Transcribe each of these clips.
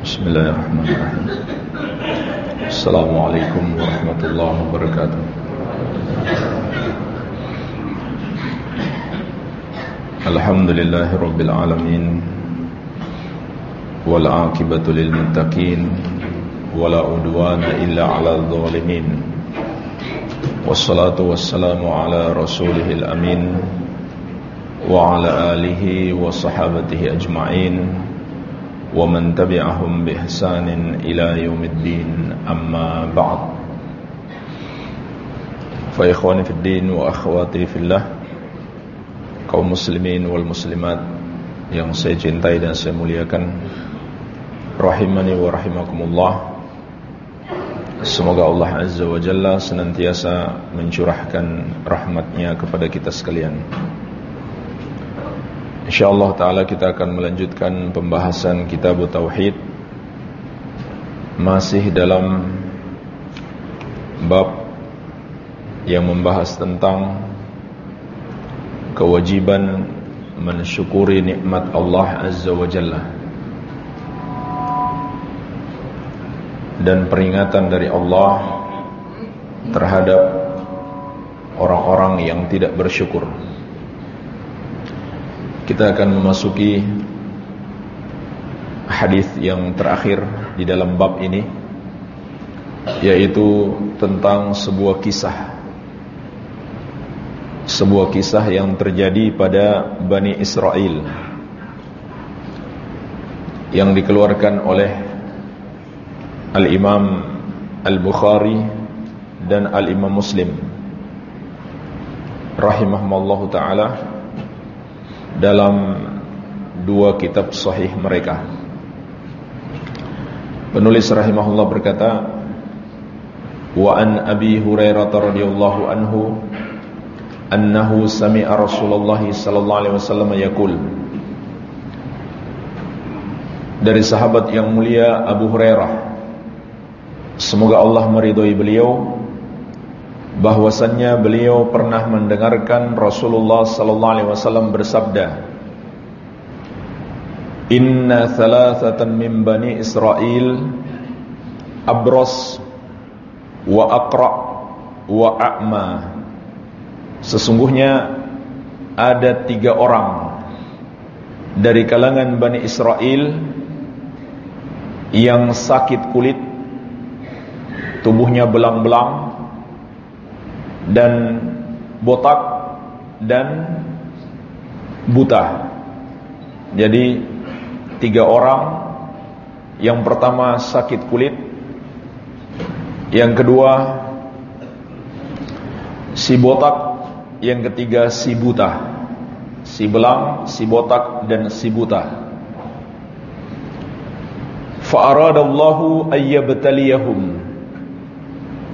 بسم الله الرحمن الرحيم. السلام عليكم ورحمة الله وبركاته. الحمد لله رب العالمين والعاقبة للمتقين ولا عدوان إلا على الظالمين. والصلاة والسلام على رسوله الأمين وعلى آله وصحابته أجمعين. ومن تبعهم بإحسان إلى يوم الدين أما بعد فإخواني في الدين وأخواتي في الله kaum muslimin wal muslimat yang saya cintai dan saya muliakan rahimani wa rahimakumullah semoga Allah azza wa jalla senantiasa mencurahkan rahmatnya kepada kita sekalian InsyaAllah ta'ala kita akan melanjutkan pembahasan kitab Tauhid. Masih dalam bab yang membahas tentang Kewajiban mensyukuri nikmat Allah Azza wa Jalla Dan peringatan dari Allah terhadap orang-orang yang tidak bersyukur kita akan memasuki hadis yang terakhir di dalam bab ini yaitu tentang sebuah kisah. Sebuah kisah yang terjadi pada Bani Israel yang dikeluarkan oleh Al-Imam Al-Bukhari dan Al-Imam Muslim. Rahimahumullah taala dalam dua kitab sahih mereka. Penulis rahimahullah berkata, "Wa an Abi Hurairah radhiyallahu anhu annahu sami'a Rasulullah sallallahu alaihi wasallam yaqul" Dari sahabat yang mulia Abu Hurairah Semoga Allah meridhai beliau bahwasannya beliau pernah mendengarkan Rasulullah sallallahu alaihi wasallam bersabda Inna thalathatan min bani Israel abros wa aqra wa a'ma. Sesungguhnya ada tiga orang dari kalangan Bani Israel yang sakit kulit tubuhnya belang-belang dan botak dan buta. Jadi tiga orang yang pertama sakit kulit, yang kedua si botak, yang ketiga si buta. Si belang, si botak dan si buta. Fa'aradallahu ayyabtaliyahum.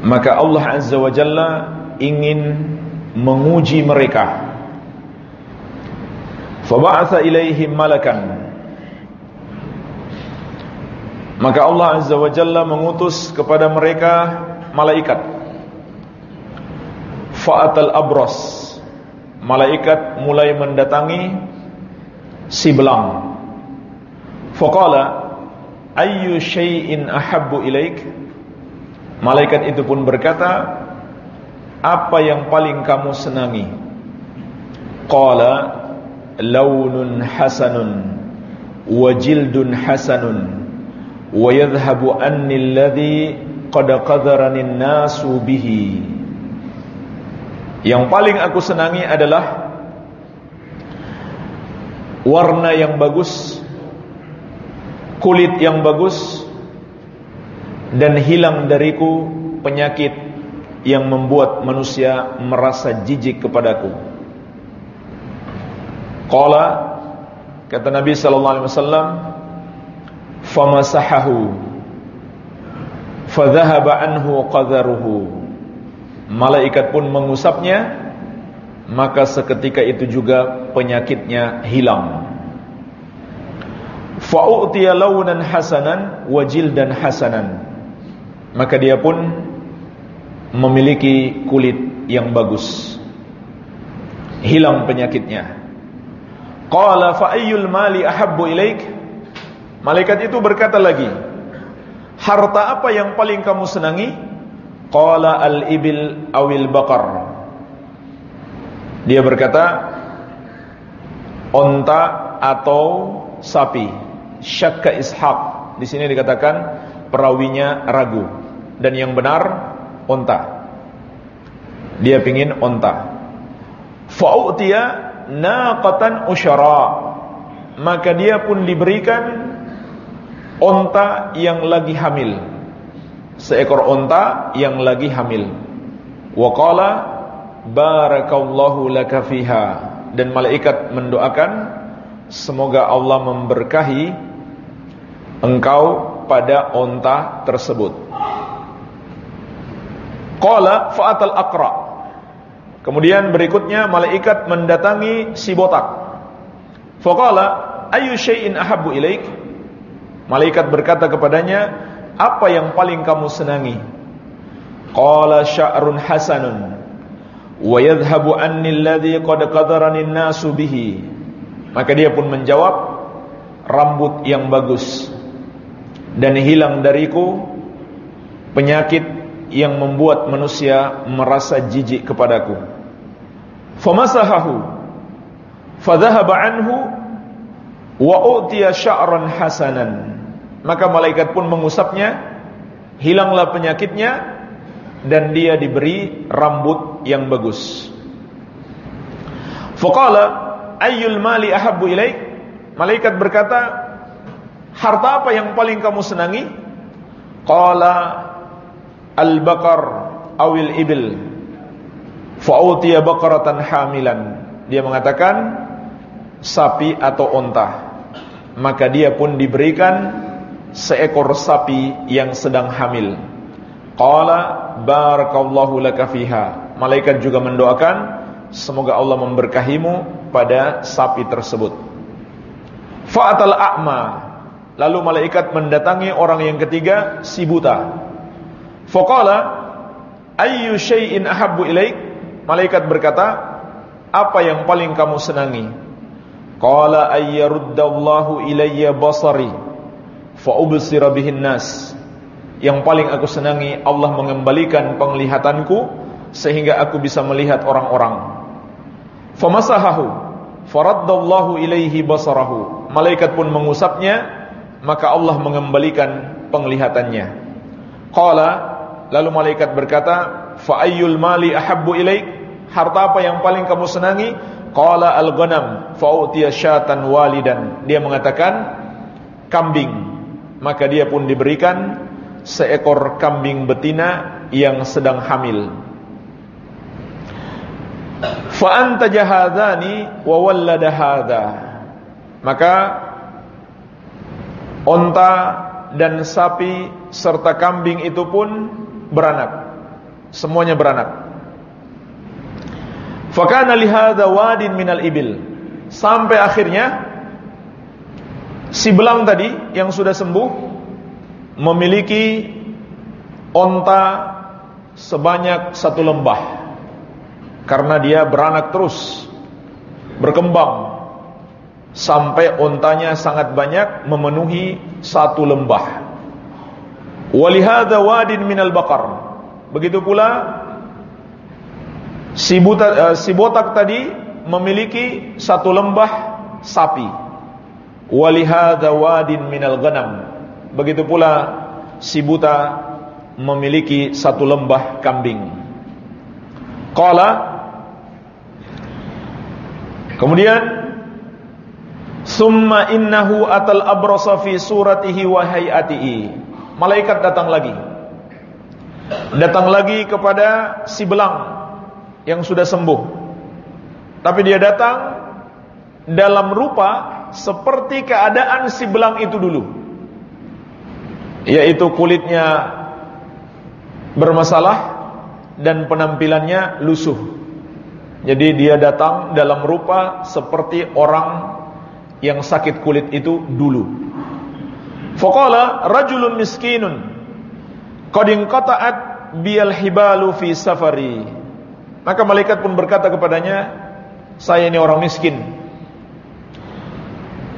Maka Allah Azza wa Jalla ingin menguji mereka. Faba'atha ilaihim malakan. Maka Allah Azza wa Jalla mengutus kepada mereka malaikat. Fa'atal abros. Malaikat mulai mendatangi si belang. Faqala ayyu syai'in ahabbu ilaik? Malaikat itu pun berkata, apa yang paling kamu senangi? Qala launun hasanun wa jildun hasanun wa yadhhabu anni alladhi qad qadarani nasu bihi. Yang paling aku senangi adalah warna yang bagus, kulit yang bagus dan hilang dariku penyakit yang membuat manusia merasa jijik kepadaku. Qala kata Nabi sallallahu alaihi wasallam famasahahu fadhahaba anhu qadharuhu malaikat pun mengusapnya maka seketika itu juga penyakitnya hilang. Fa'utiya launan hasanan wa jildan hasanan. Maka dia pun memiliki kulit yang bagus hilang penyakitnya qala fa ayyul mali ahabbu ilaik Malaikat itu berkata lagi, "Harta apa yang paling kamu senangi?" Qala al-ibil awil bakar. Dia berkata, "Onta atau sapi." Syakka Ishaq. Di sini dikatakan perawinya ragu dan yang benar onta. Dia pingin onta. Fa'utiya naqatan usyara. Maka dia pun diberikan onta yang lagi hamil. Seekor onta yang lagi hamil. Wa qala barakallahu laka fiha. Dan malaikat mendoakan semoga Allah memberkahi engkau pada onta tersebut. Qala fa'atal aqra. Kemudian berikutnya malaikat mendatangi si botak. Faqala ayu syai'in ahabbu ilaik? Malaikat berkata kepadanya, "Apa yang paling kamu senangi?" Qala sya'run hasanun wa yadhhabu anni alladhi qad qadarani an-nasu bihi. Maka dia pun menjawab, "Rambut yang bagus dan hilang dariku penyakit yang membuat manusia merasa jijik kepadaku." Famasahahu fadhahaba anhu wa utiya sya'ran hasanan maka malaikat pun mengusapnya, hilanglah penyakitnya dan dia diberi rambut yang bagus. Faqala ayyul mali ahabbu ilaik? Malaikat berkata, harta apa yang paling kamu senangi? Qala al-baqar awil ibil. Fa'utiya baqaratan hamilan. Dia mengatakan sapi atau onta. Maka dia pun diberikan seekor sapi yang sedang hamil. Qala barakallahu laka fiha. Malaikat juga mendoakan semoga Allah memberkahimu pada sapi tersebut. Fa'atal a'ma. Lalu malaikat mendatangi orang yang ketiga si buta. Faqala ayyu syai'in ahabbu ilaik? Malaikat berkata, apa yang paling kamu senangi? Qala ayyaruddallahu ilayya basari fa'ubsira bihin nas. Yang paling aku senangi Allah mengembalikan penglihatanku sehingga aku bisa melihat orang-orang. Famasahahu faraddallahu ilaihi basarahu. Malaikat pun mengusapnya maka Allah mengembalikan penglihatannya. Qala lalu malaikat berkata, "Fa ayyul mali ahabbu ilaik?" Harta apa yang paling kamu senangi? Qala al-ghanam fa utiya syatan walidan. Dia mengatakan kambing maka dia pun diberikan seekor kambing betina yang sedang hamil. Fa anta jahadani wa wallada hadha. Maka onta dan sapi serta kambing itu pun beranak. Semuanya beranak. Fakana lihada wadin minal ibil. Sampai akhirnya Si belang tadi yang sudah sembuh memiliki onta sebanyak satu lembah karena dia beranak terus berkembang sampai ontanya sangat banyak memenuhi satu lembah. Walihada wadin minal bakar. Begitu pula si, buta, uh, si botak tadi memiliki satu lembah sapi. Walihada wadin minal ganam begitu pula si buta memiliki satu lembah kambing. Qala kemudian summa innahu atal abrasa fi suratihi wa hayatihi malaikat datang lagi. Datang lagi kepada si belang yang sudah sembuh. Tapi dia datang dalam rupa seperti keadaan si belang itu dulu. Yaitu kulitnya bermasalah dan penampilannya lusuh. Jadi dia datang dalam rupa seperti orang yang sakit kulit itu dulu faqala rajulun miskinun qad inqata'at biyal hibalu fi safari. Maka malaikat pun berkata kepadanya saya ini orang miskin.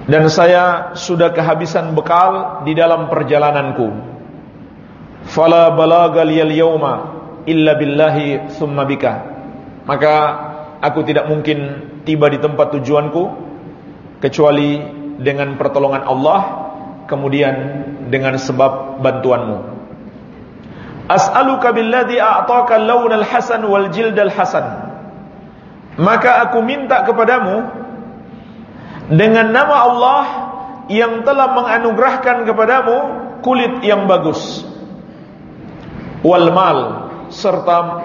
Dan saya sudah kehabisan bekal di dalam perjalananku. Fala balaga liyal yawma illa billahi thumma bika. Maka aku tidak mungkin tiba di tempat tujuanku kecuali dengan pertolongan Allah kemudian dengan sebab bantuanmu. As'aluka billadhi a'taka al-hasan wal jild al-hasan. Maka aku minta kepadamu dengan nama Allah yang telah menganugerahkan kepadamu kulit yang bagus. Wal mal serta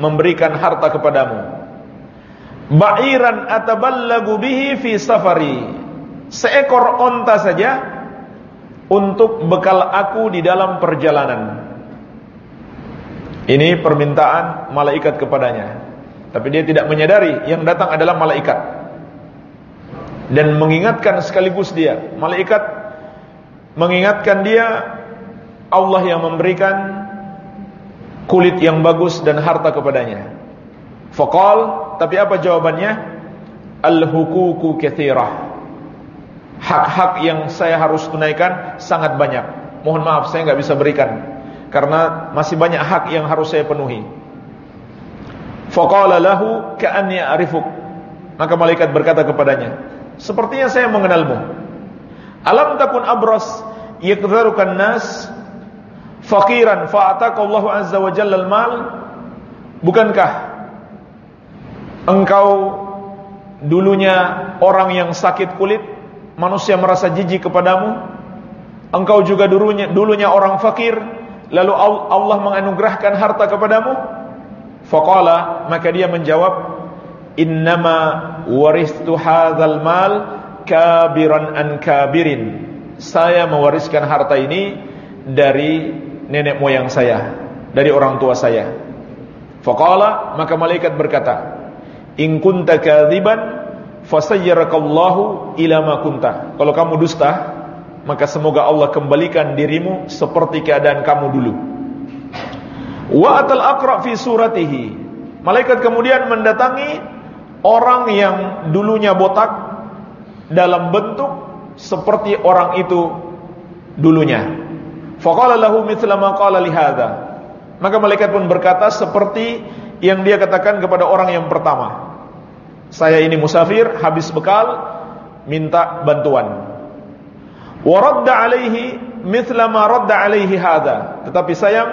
memberikan harta kepadamu. Ba'iran ataballagu bihi fi safari. Seekor onta saja untuk bekal aku di dalam perjalanan. Ini permintaan malaikat kepadanya. Tapi dia tidak menyadari yang datang adalah malaikat. Dan mengingatkan sekaligus dia malaikat mengingatkan dia Allah yang memberikan kulit yang bagus dan harta kepadanya. Faqal tapi apa jawabannya? Al-huququ katsirah hak-hak yang saya harus tunaikan sangat banyak mohon maaf saya nggak bisa berikan karena masih banyak hak yang harus saya penuhi faqala lahu a'rifuk maka malaikat berkata kepadanya Sepertinya saya mengenalmu. Alam takun abras yakdharukan nas faqiran fa'ataka Allah azza wa jalla al-mal? Bukankah engkau dulunya orang yang sakit kulit, manusia merasa jijik kepadamu? Engkau juga dulunya dulunya orang fakir, lalu Allah menganugerahkan harta kepadamu? Faqala, maka dia menjawab, innama waristu hadzal mal kabiran an kabirin saya mewariskan harta ini dari nenek moyang saya dari orang tua saya faqala maka malaikat berkata in kunta kadziban fasayyarakallahu ila ma kunta kalau kamu dusta maka semoga Allah kembalikan dirimu seperti keadaan kamu dulu wa atal aqra fi suratihi malaikat kemudian mendatangi orang yang dulunya botak dalam bentuk seperti orang itu dulunya. Faqala lahu mithla ma qala li Maka malaikat pun berkata seperti yang dia katakan kepada orang yang pertama. Saya ini musafir, habis bekal, minta bantuan. Wa radda alaihi mithla ma radda alaihi hadha. Tetapi sayang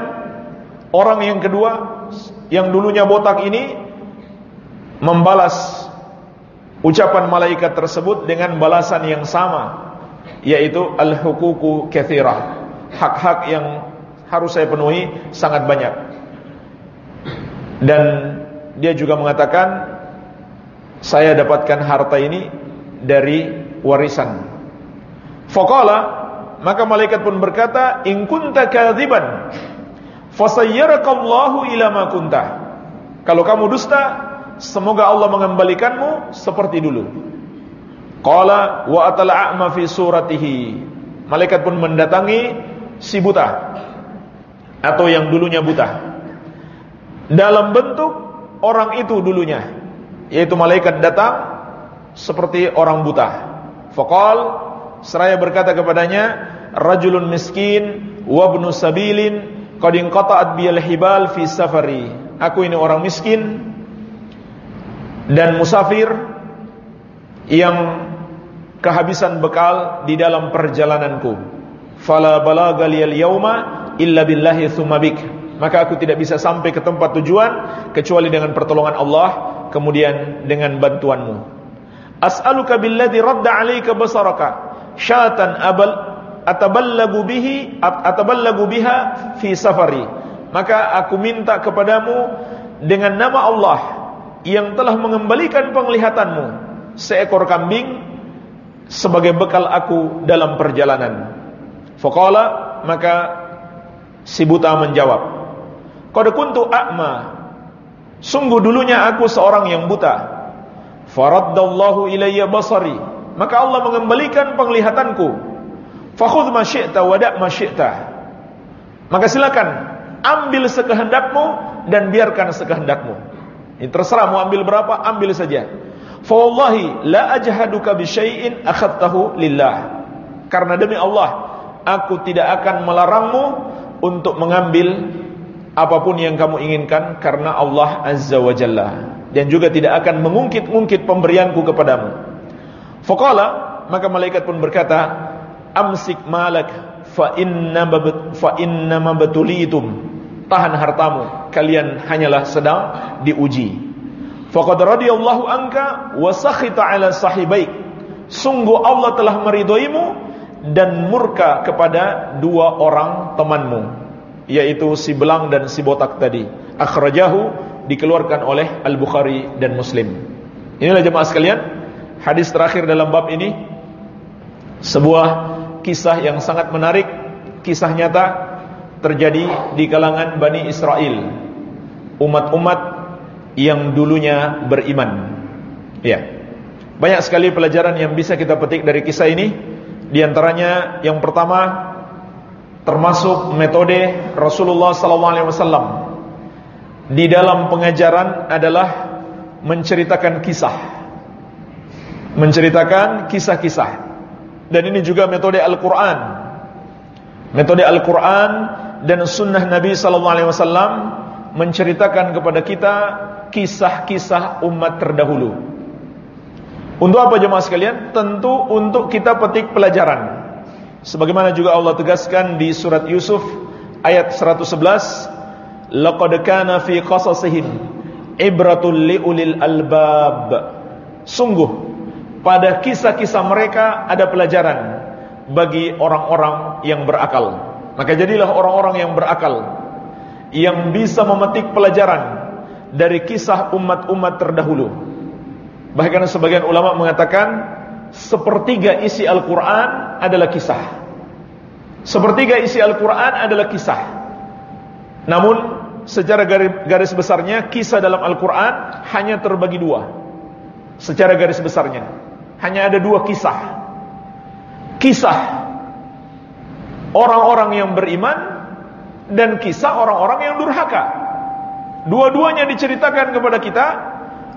orang yang kedua yang dulunya botak ini membalas ucapan malaikat tersebut dengan balasan yang sama yaitu al-huququ katsirah hak-hak yang harus saya penuhi sangat banyak dan dia juga mengatakan saya dapatkan harta ini dari warisan faqala maka malaikat pun berkata in kunta kadziban fasayyarakallahu ila kunta kalau kamu dusta semoga Allah mengembalikanmu seperti dulu. Qala wa atala a'ma fi suratihi. Malaikat pun mendatangi si buta atau yang dulunya buta. Dalam bentuk orang itu dulunya, yaitu malaikat datang seperti orang buta. Faqal seraya berkata kepadanya, rajulun miskin wa ibnu sabilin qad inqata'at biyal hibal fi safari. Aku ini orang miskin dan musafir yang kehabisan bekal di dalam perjalananku. Fala balaga liyal yauma illa billahi tsumma. Maka aku tidak bisa sampai ke tempat tujuan kecuali dengan pertolongan Allah kemudian dengan bantuanmu. As'aluka billadhi radda 'alaika basaraka syatan abal ataballagu bihi ataballagu biha fi safari. Maka aku minta kepadamu dengan nama Allah yang telah mengembalikan penglihatanmu seekor kambing sebagai bekal aku dalam perjalanan. Faqala maka si buta menjawab, "Qad kuntu a'ma." Sungguh dulunya aku seorang yang buta. Faraddallahu ilayya basari. Maka Allah mengembalikan penglihatanku. Fakhudh ma syi'ta wa da' ma syi'ta. Maka silakan ambil sekehendakmu dan biarkan sekehendakmu. Ini terserah mau ambil berapa, ambil saja. Fa wallahi la ajhaduka bi syai'in akhadtahu lillah. Karena demi Allah, aku tidak akan melarangmu untuk mengambil apa pun yang kamu inginkan karena Allah Azza wa Jalla dan juga tidak akan mengungkit-ungkit pemberianku kepadamu. Faqala maka malaikat pun berkata, "Amsik malak fa inna fa inna mabtulitum." Tahan hartamu, kalian hanyalah sedang diuji. Faqad radiyallahu anka wa sakhita ala sahibaik. Sungguh Allah telah meridhoimu dan murka kepada dua orang temanmu, yaitu si belang dan si botak tadi. Akhrajahu dikeluarkan oleh Al-Bukhari dan Muslim. Inilah jemaah sekalian, hadis terakhir dalam bab ini sebuah kisah yang sangat menarik, kisah nyata terjadi di kalangan Bani Israel. Umat-umat yang dulunya beriman. Ya. Banyak sekali pelajaran yang bisa kita petik dari kisah ini. Di antaranya yang pertama termasuk metode Rasulullah SAW di dalam pengajaran adalah menceritakan kisah. Menceritakan kisah-kisah. Dan ini juga metode Al-Qur'an. Metode Al-Qur'an dan sunnah Nabi SAW menceritakan kepada kita kisah-kisah umat terdahulu. Untuk apa jemaah sekalian? Tentu untuk kita petik pelajaran. Sebagaimana juga Allah tegaskan di surat Yusuf ayat 111, "Laqad kana fi qasasihim ibratul liulil albab." Sungguh pada kisah-kisah mereka ada pelajaran bagi orang-orang yang berakal. Maka jadilah orang-orang yang berakal yang bisa memetik pelajaran dari kisah umat-umat terdahulu. Bahkan sebagian ulama mengatakan sepertiga isi Al-Quran adalah kisah. Sepertiga isi Al-Quran adalah kisah. Namun secara garis besarnya kisah dalam Al-Quran hanya terbagi dua. Secara garis besarnya hanya ada dua kisah. Kisah orang-orang yang beriman dan kisah orang-orang yang durhaka. Dua-duanya diceritakan kepada kita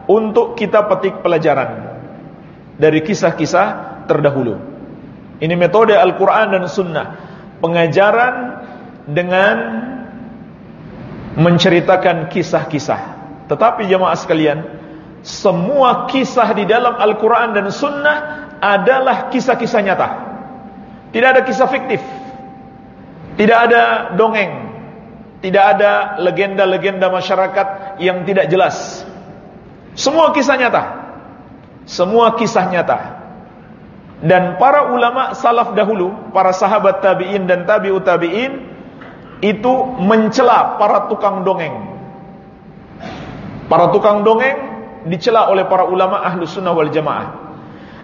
untuk kita petik pelajaran dari kisah-kisah terdahulu. Ini metode Al-Quran dan Sunnah. Pengajaran dengan menceritakan kisah-kisah. Tetapi jemaah sekalian, semua kisah di dalam Al-Quran dan Sunnah adalah kisah-kisah nyata. Tidak ada kisah fiktif. Tidak ada dongeng. Tidak ada legenda-legenda masyarakat yang tidak jelas. Semua kisah nyata. Semua kisah nyata. Dan para ulama salaf dahulu, para sahabat tabi'in dan tabi'ut tabi'in itu mencela para tukang dongeng. Para tukang dongeng dicela oleh para ulama ahlu sunnah wal jamaah.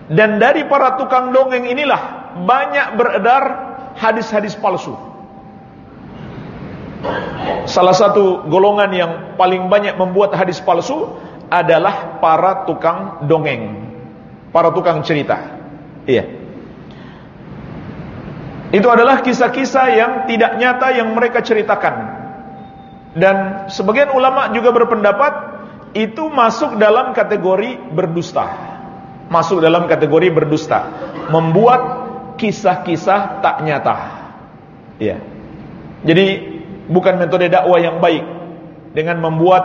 Dan dari para tukang dongeng inilah banyak beredar hadis-hadis palsu. Salah satu golongan yang paling banyak membuat hadis palsu adalah para tukang dongeng, para tukang cerita. Iya. Itu adalah kisah-kisah yang tidak nyata yang mereka ceritakan. Dan sebagian ulama juga berpendapat itu masuk dalam kategori berdusta. Masuk dalam kategori berdusta, membuat kisah-kisah tak nyata. Iya. Jadi bukan metode dakwah yang baik dengan membuat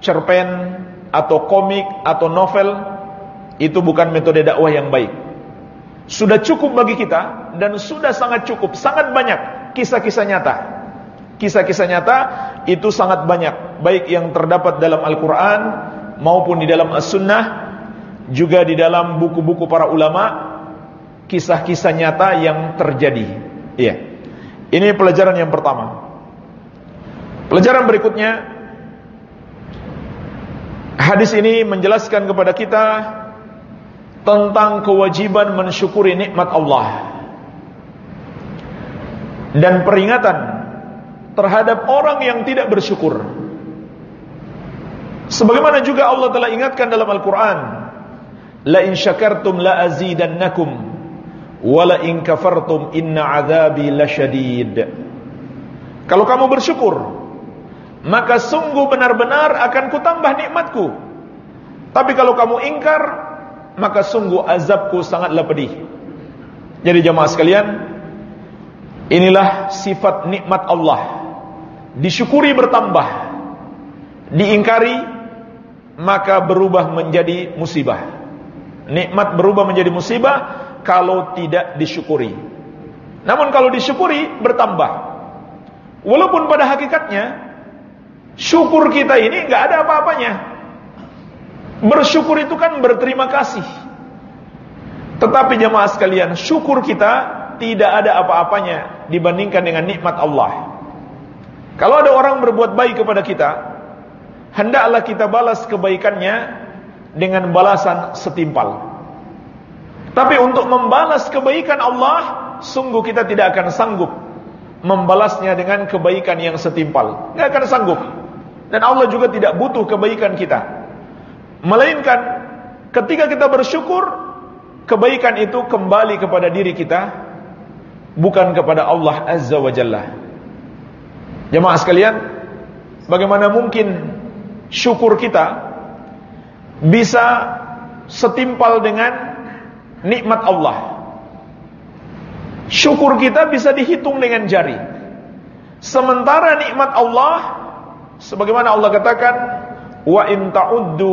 cerpen atau komik atau novel itu bukan metode dakwah yang baik. Sudah cukup bagi kita dan sudah sangat cukup, sangat banyak kisah-kisah nyata. Kisah-kisah nyata itu sangat banyak, baik yang terdapat dalam Al-Qur'an maupun di dalam As-Sunnah, juga di dalam buku-buku para ulama, kisah-kisah nyata yang terjadi. Iya. Ini pelajaran yang pertama. Pelajaran berikutnya Hadis ini menjelaskan kepada kita Tentang kewajiban mensyukuri nikmat Allah. Dan peringatan Terhadap orang yang tidak bersyukur. Sebagaimana juga Allah telah ingatkan dalam Al-Quran La in syakartum la azidannakum Wa la in kafartum inna azabi lasyadid Kalau kamu bersyukur maka sungguh benar-benar akan kutambah nikmatku. Tapi kalau kamu ingkar, maka sungguh azabku sangatlah pedih. Jadi jemaah sekalian, inilah sifat nikmat Allah. Disyukuri bertambah, diingkari maka berubah menjadi musibah. Nikmat berubah menjadi musibah kalau tidak disyukuri. Namun kalau disyukuri bertambah. Walaupun pada hakikatnya syukur kita ini nggak ada apa-apanya. Bersyukur itu kan berterima kasih. Tetapi jemaah sekalian, syukur kita tidak ada apa-apanya dibandingkan dengan nikmat Allah. Kalau ada orang berbuat baik kepada kita, hendaklah kita balas kebaikannya dengan balasan setimpal. Tapi untuk membalas kebaikan Allah, sungguh kita tidak akan sanggup membalasnya dengan kebaikan yang setimpal. Tidak akan sanggup. Dan Allah juga tidak butuh kebaikan kita. Melainkan ketika kita bersyukur, kebaikan itu kembali kepada diri kita bukan kepada Allah Azza wa Jalla. Jemaah sekalian, bagaimana mungkin syukur kita bisa setimpal dengan nikmat Allah? Syukur kita bisa dihitung dengan jari. Sementara nikmat Allah sebagaimana Allah katakan, "Wa in ta'uddu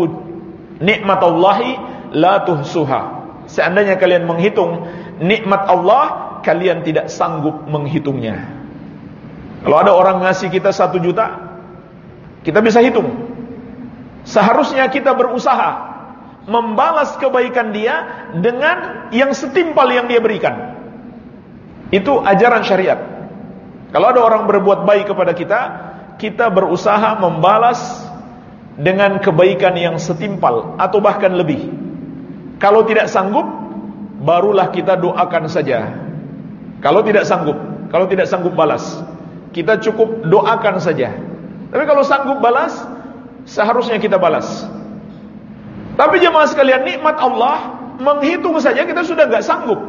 nikmatallahi la tuhsuha." Seandainya kalian menghitung nikmat Allah, kalian tidak sanggup menghitungnya. Kalau ada orang ngasih kita satu juta, kita bisa hitung. Seharusnya kita berusaha membalas kebaikan dia dengan yang setimpal yang dia berikan. Itu ajaran syariat. Kalau ada orang berbuat baik kepada kita, kita berusaha membalas dengan kebaikan yang setimpal atau bahkan lebih. Kalau tidak sanggup, barulah kita doakan saja. Kalau tidak sanggup, kalau tidak sanggup balas, kita cukup doakan saja. Tapi kalau sanggup balas, seharusnya kita balas. Tapi jemaah sekalian, nikmat Allah menghitung saja kita sudah nggak sanggup.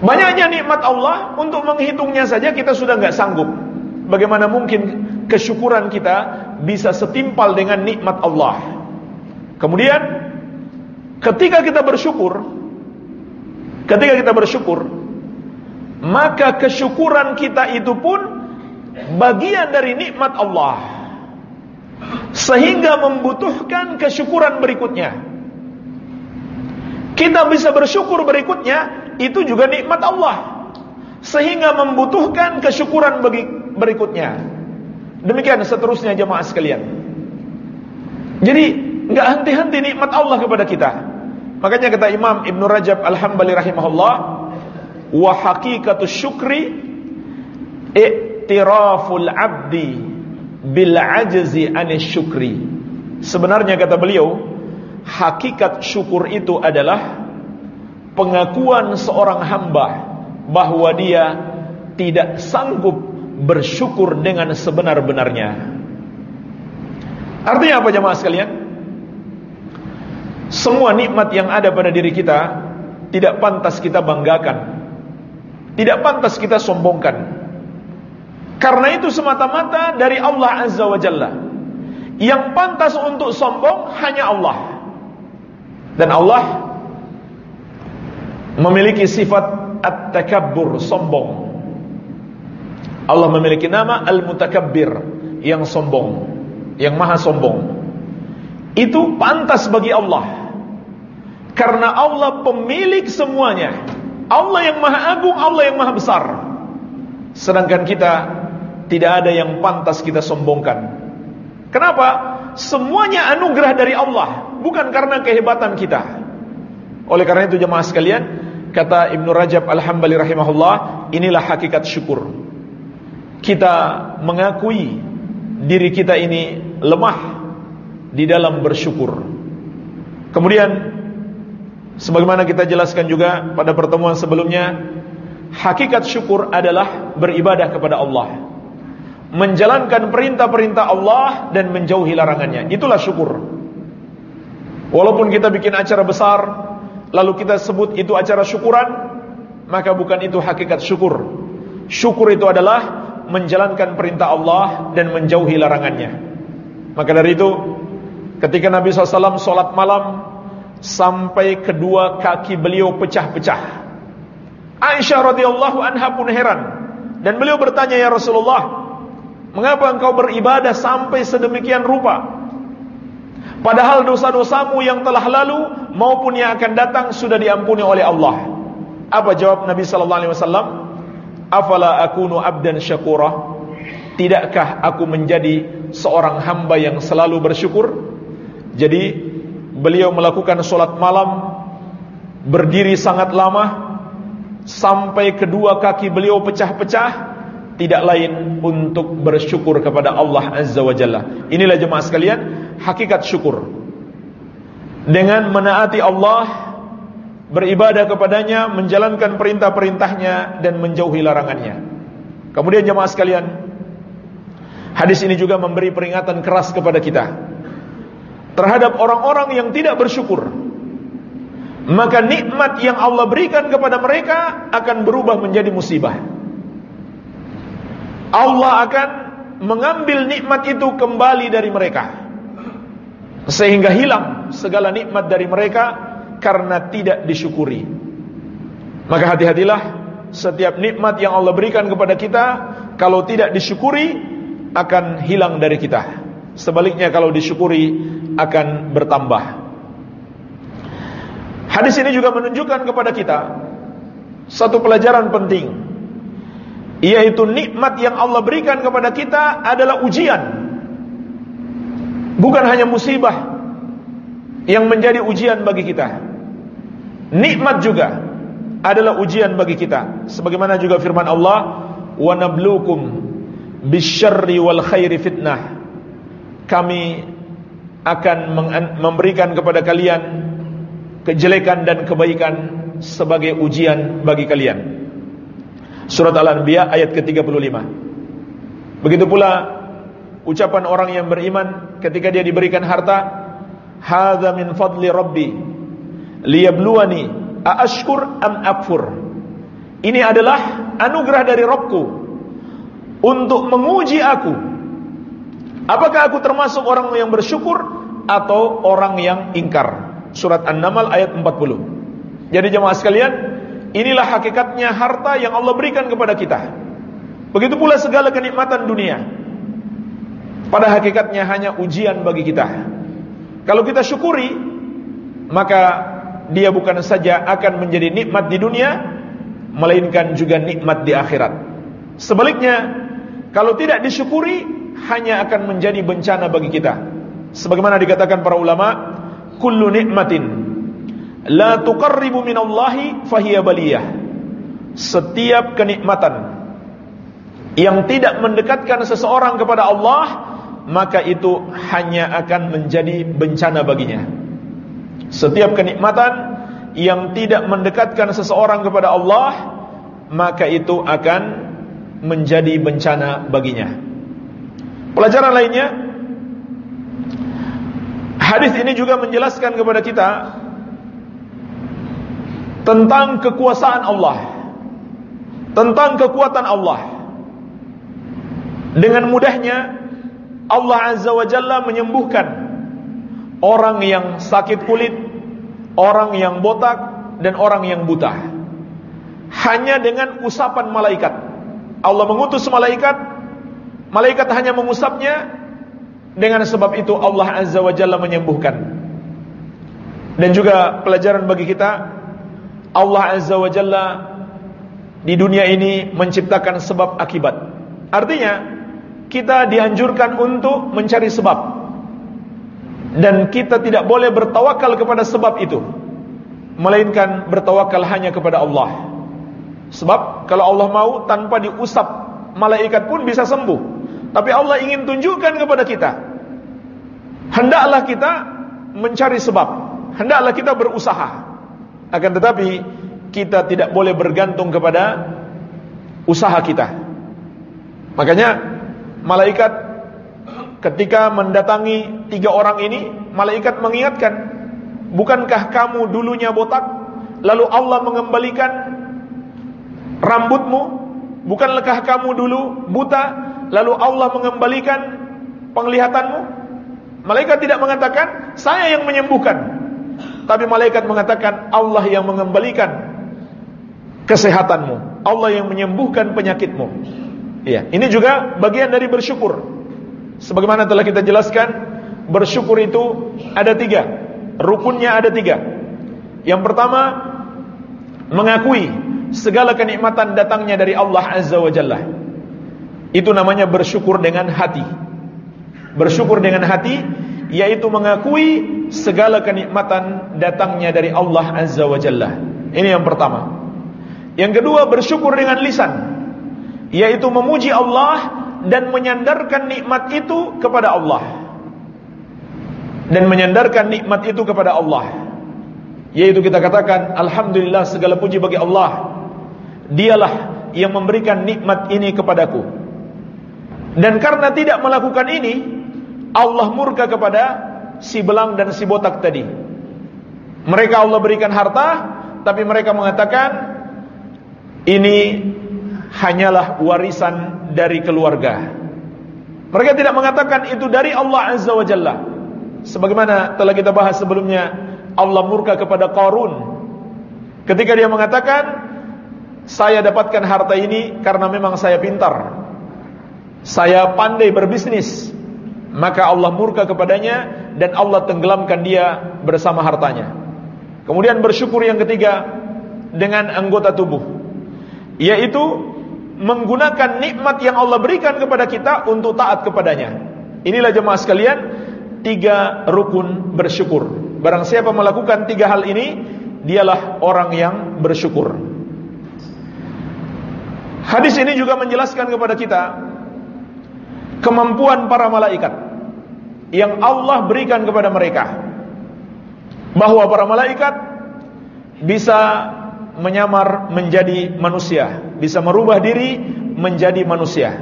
Banyaknya nikmat Allah untuk menghitungnya saja kita sudah nggak sanggup. Bagaimana mungkin kesyukuran kita bisa setimpal dengan nikmat Allah? Kemudian Ketika kita bersyukur, ketika kita bersyukur, maka kesyukuran kita itu pun bagian dari nikmat Allah. Sehingga membutuhkan kesyukuran berikutnya. Kita bisa bersyukur berikutnya, itu juga nikmat Allah. Sehingga membutuhkan kesyukuran bagi berikutnya. Demikian seterusnya jemaah sekalian. Jadi nggak henti-henti nikmat Allah kepada kita. Makanya kata Imam Ibn Rajab Al-Hambali rahimahullah, wa haqiqatu syukri i'tiraful 'abdi bil 'ajzi anis syukri. Sebenarnya kata beliau, hakikat syukur itu adalah pengakuan seorang hamba bahwa dia tidak sanggup bersyukur dengan sebenar-benarnya. Artinya apa jemaah sekalian? Semua nikmat yang ada pada diri kita tidak pantas kita banggakan. Tidak pantas kita sombongkan. Karena itu semata-mata dari Allah Azza wa Jalla. Yang pantas untuk sombong hanya Allah. Dan Allah memiliki sifat at-takabbur, sombong. Allah memiliki nama Al-Mutakabbir, yang sombong, yang maha sombong. Itu pantas bagi Allah. Karena Allah pemilik semuanya. Allah yang maha agung, Allah yang maha besar. Sedangkan kita tidak ada yang pantas kita sombongkan. Kenapa? Semuanya anugerah dari Allah, bukan karena kehebatan kita. Oleh karena itu jemaah sekalian, kata Ibnu Rajab Al-Hambali rahimahullah, inilah hakikat syukur. Kita mengakui diri kita ini lemah di dalam bersyukur. Kemudian sebagaimana kita jelaskan juga pada pertemuan sebelumnya, hakikat syukur adalah beribadah kepada Allah. Menjalankan perintah-perintah Allah dan menjauhi larangannya. Itulah syukur. Walaupun kita bikin acara besar, lalu kita sebut itu acara syukuran, maka bukan itu hakikat syukur. Syukur itu adalah menjalankan perintah Allah dan menjauhi larangannya. Maka dari itu ketika Nabi SAW sholat malam sampai kedua kaki beliau pecah-pecah. Aisyah radhiyallahu anha pun heran dan beliau bertanya ya Rasulullah, mengapa engkau beribadah sampai sedemikian rupa? Padahal dosa-dosamu yang telah lalu maupun yang akan datang sudah diampuni oleh Allah. Apa jawab Nabi sallallahu alaihi wasallam? Afala akunu abdan syakura? Tidakkah aku menjadi seorang hamba yang selalu bersyukur? Jadi beliau melakukan solat malam berdiri sangat lama sampai kedua kaki beliau pecah-pecah tidak lain untuk bersyukur kepada Allah Azza wa Jalla. Inilah jemaah sekalian hakikat syukur. Dengan menaati Allah, beribadah kepadanya, menjalankan perintah-perintahnya dan menjauhi larangannya. Kemudian jemaah sekalian, hadis ini juga memberi peringatan keras kepada kita terhadap orang-orang yang tidak bersyukur. Maka nikmat yang Allah berikan kepada mereka akan berubah menjadi musibah. Allah akan mengambil nikmat itu kembali dari mereka. Sehingga hilang segala nikmat dari mereka karena tidak disyukuri maka hati-hatilah setiap nikmat yang Allah berikan kepada kita kalau tidak disyukuri akan hilang dari kita sebaliknya kalau disyukuri akan bertambah. Hadis ini juga menunjukkan kepada kita satu pelajaran penting yaitu nikmat yang Allah berikan kepada kita adalah ujian. Bukan hanya musibah yang menjadi ujian bagi kita. Nikmat juga adalah ujian bagi kita. Sebagaimana juga firman Allah, "Wa nabluukum bisyarri wal khairi fitnah." Kami akan memberikan kepada kalian kejelekan dan kebaikan sebagai ujian bagi kalian. Surat Al-Anbiya ayat ke-35. Begitu pula ucapan orang yang beriman ketika dia diberikan harta, "Hadza min fadli rabbi liyabluwani aashkur am akfur." Ini adalah anugerah dari Rabbku untuk menguji aku. Apakah aku termasuk orang yang bersyukur atau orang yang ingkar. Surat An-Naml ayat 40. Jadi jemaah sekalian, inilah hakikatnya harta yang Allah berikan kepada kita. Begitu pula segala kenikmatan dunia. Pada hakikatnya hanya ujian bagi kita. Kalau kita syukuri, maka dia bukan saja akan menjadi nikmat di dunia, melainkan juga nikmat di akhirat. Sebaliknya, kalau tidak disyukuri, hanya akan menjadi bencana bagi kita. Sebagaimana dikatakan para ulama, kullu nikmatin la tuqarribu minallahi fahiya baliyah. Setiap kenikmatan yang tidak mendekatkan seseorang kepada Allah, maka itu hanya akan menjadi bencana baginya. Setiap kenikmatan yang tidak mendekatkan seseorang kepada Allah, maka itu akan menjadi bencana baginya. Pelajaran lainnya Hadis ini juga menjelaskan kepada kita tentang kekuasaan Allah, tentang kekuatan Allah. Dengan mudahnya Allah Azza wa Jalla menyembuhkan orang yang sakit kulit, orang yang botak dan orang yang buta. Hanya dengan usapan malaikat. Allah mengutus malaikat, malaikat hanya mengusapnya dengan sebab itu Allah Azza wa Jalla menyembuhkan. Dan juga pelajaran bagi kita Allah Azza wa Jalla di dunia ini menciptakan sebab akibat. Artinya kita dianjurkan untuk mencari sebab. Dan kita tidak boleh bertawakal kepada sebab itu. Melainkan bertawakal hanya kepada Allah. Sebab kalau Allah mau tanpa diusap malaikat pun bisa sembuh. Tapi Allah ingin tunjukkan kepada kita Hendaklah kita mencari sebab Hendaklah kita berusaha Akan tetapi Kita tidak boleh bergantung kepada Usaha kita Makanya Malaikat Ketika mendatangi tiga orang ini Malaikat mengingatkan Bukankah kamu dulunya botak Lalu Allah mengembalikan Rambutmu Bukankah kamu dulu buta Lalu Allah mengembalikan penglihatanmu Malaikat tidak mengatakan saya yang menyembuhkan. Tapi malaikat mengatakan Allah yang mengembalikan kesehatanmu. Allah yang menyembuhkan penyakitmu. Iya, ini juga bagian dari bersyukur. Sebagaimana telah kita jelaskan, bersyukur itu ada tiga. Rukunnya ada tiga. Yang pertama, mengakui segala kenikmatan datangnya dari Allah Azza wa Jalla. Itu namanya bersyukur dengan hati. Bersyukur dengan hati yaitu mengakui segala kenikmatan datangnya dari Allah Azza wa Jalla. Ini yang pertama. Yang kedua bersyukur dengan lisan yaitu memuji Allah dan menyandarkan nikmat itu kepada Allah. Dan menyandarkan nikmat itu kepada Allah. Yaitu kita katakan alhamdulillah segala puji bagi Allah. Dialah yang memberikan nikmat ini kepadaku. Dan karena tidak melakukan ini Allah murka kepada si belang dan si botak tadi. Mereka Allah berikan harta tapi mereka mengatakan ini hanyalah warisan dari keluarga. Mereka tidak mengatakan itu dari Allah Azza wa Jalla. Sebagaimana telah kita bahas sebelumnya, Allah murka kepada Qarun. Ketika dia mengatakan, saya dapatkan harta ini karena memang saya pintar. Saya pandai berbisnis. Maka Allah murka kepadanya dan Allah tenggelamkan dia bersama hartanya. Kemudian bersyukur yang ketiga dengan anggota tubuh. Yaitu menggunakan nikmat yang Allah berikan kepada kita untuk taat kepadanya. Inilah jemaah sekalian, tiga rukun bersyukur. Barang siapa melakukan tiga hal ini, dialah orang yang bersyukur. Hadis ini juga menjelaskan kepada kita kemampuan para malaikat yang Allah berikan kepada mereka. Bahwa para malaikat bisa menyamar menjadi manusia, bisa merubah diri menjadi manusia.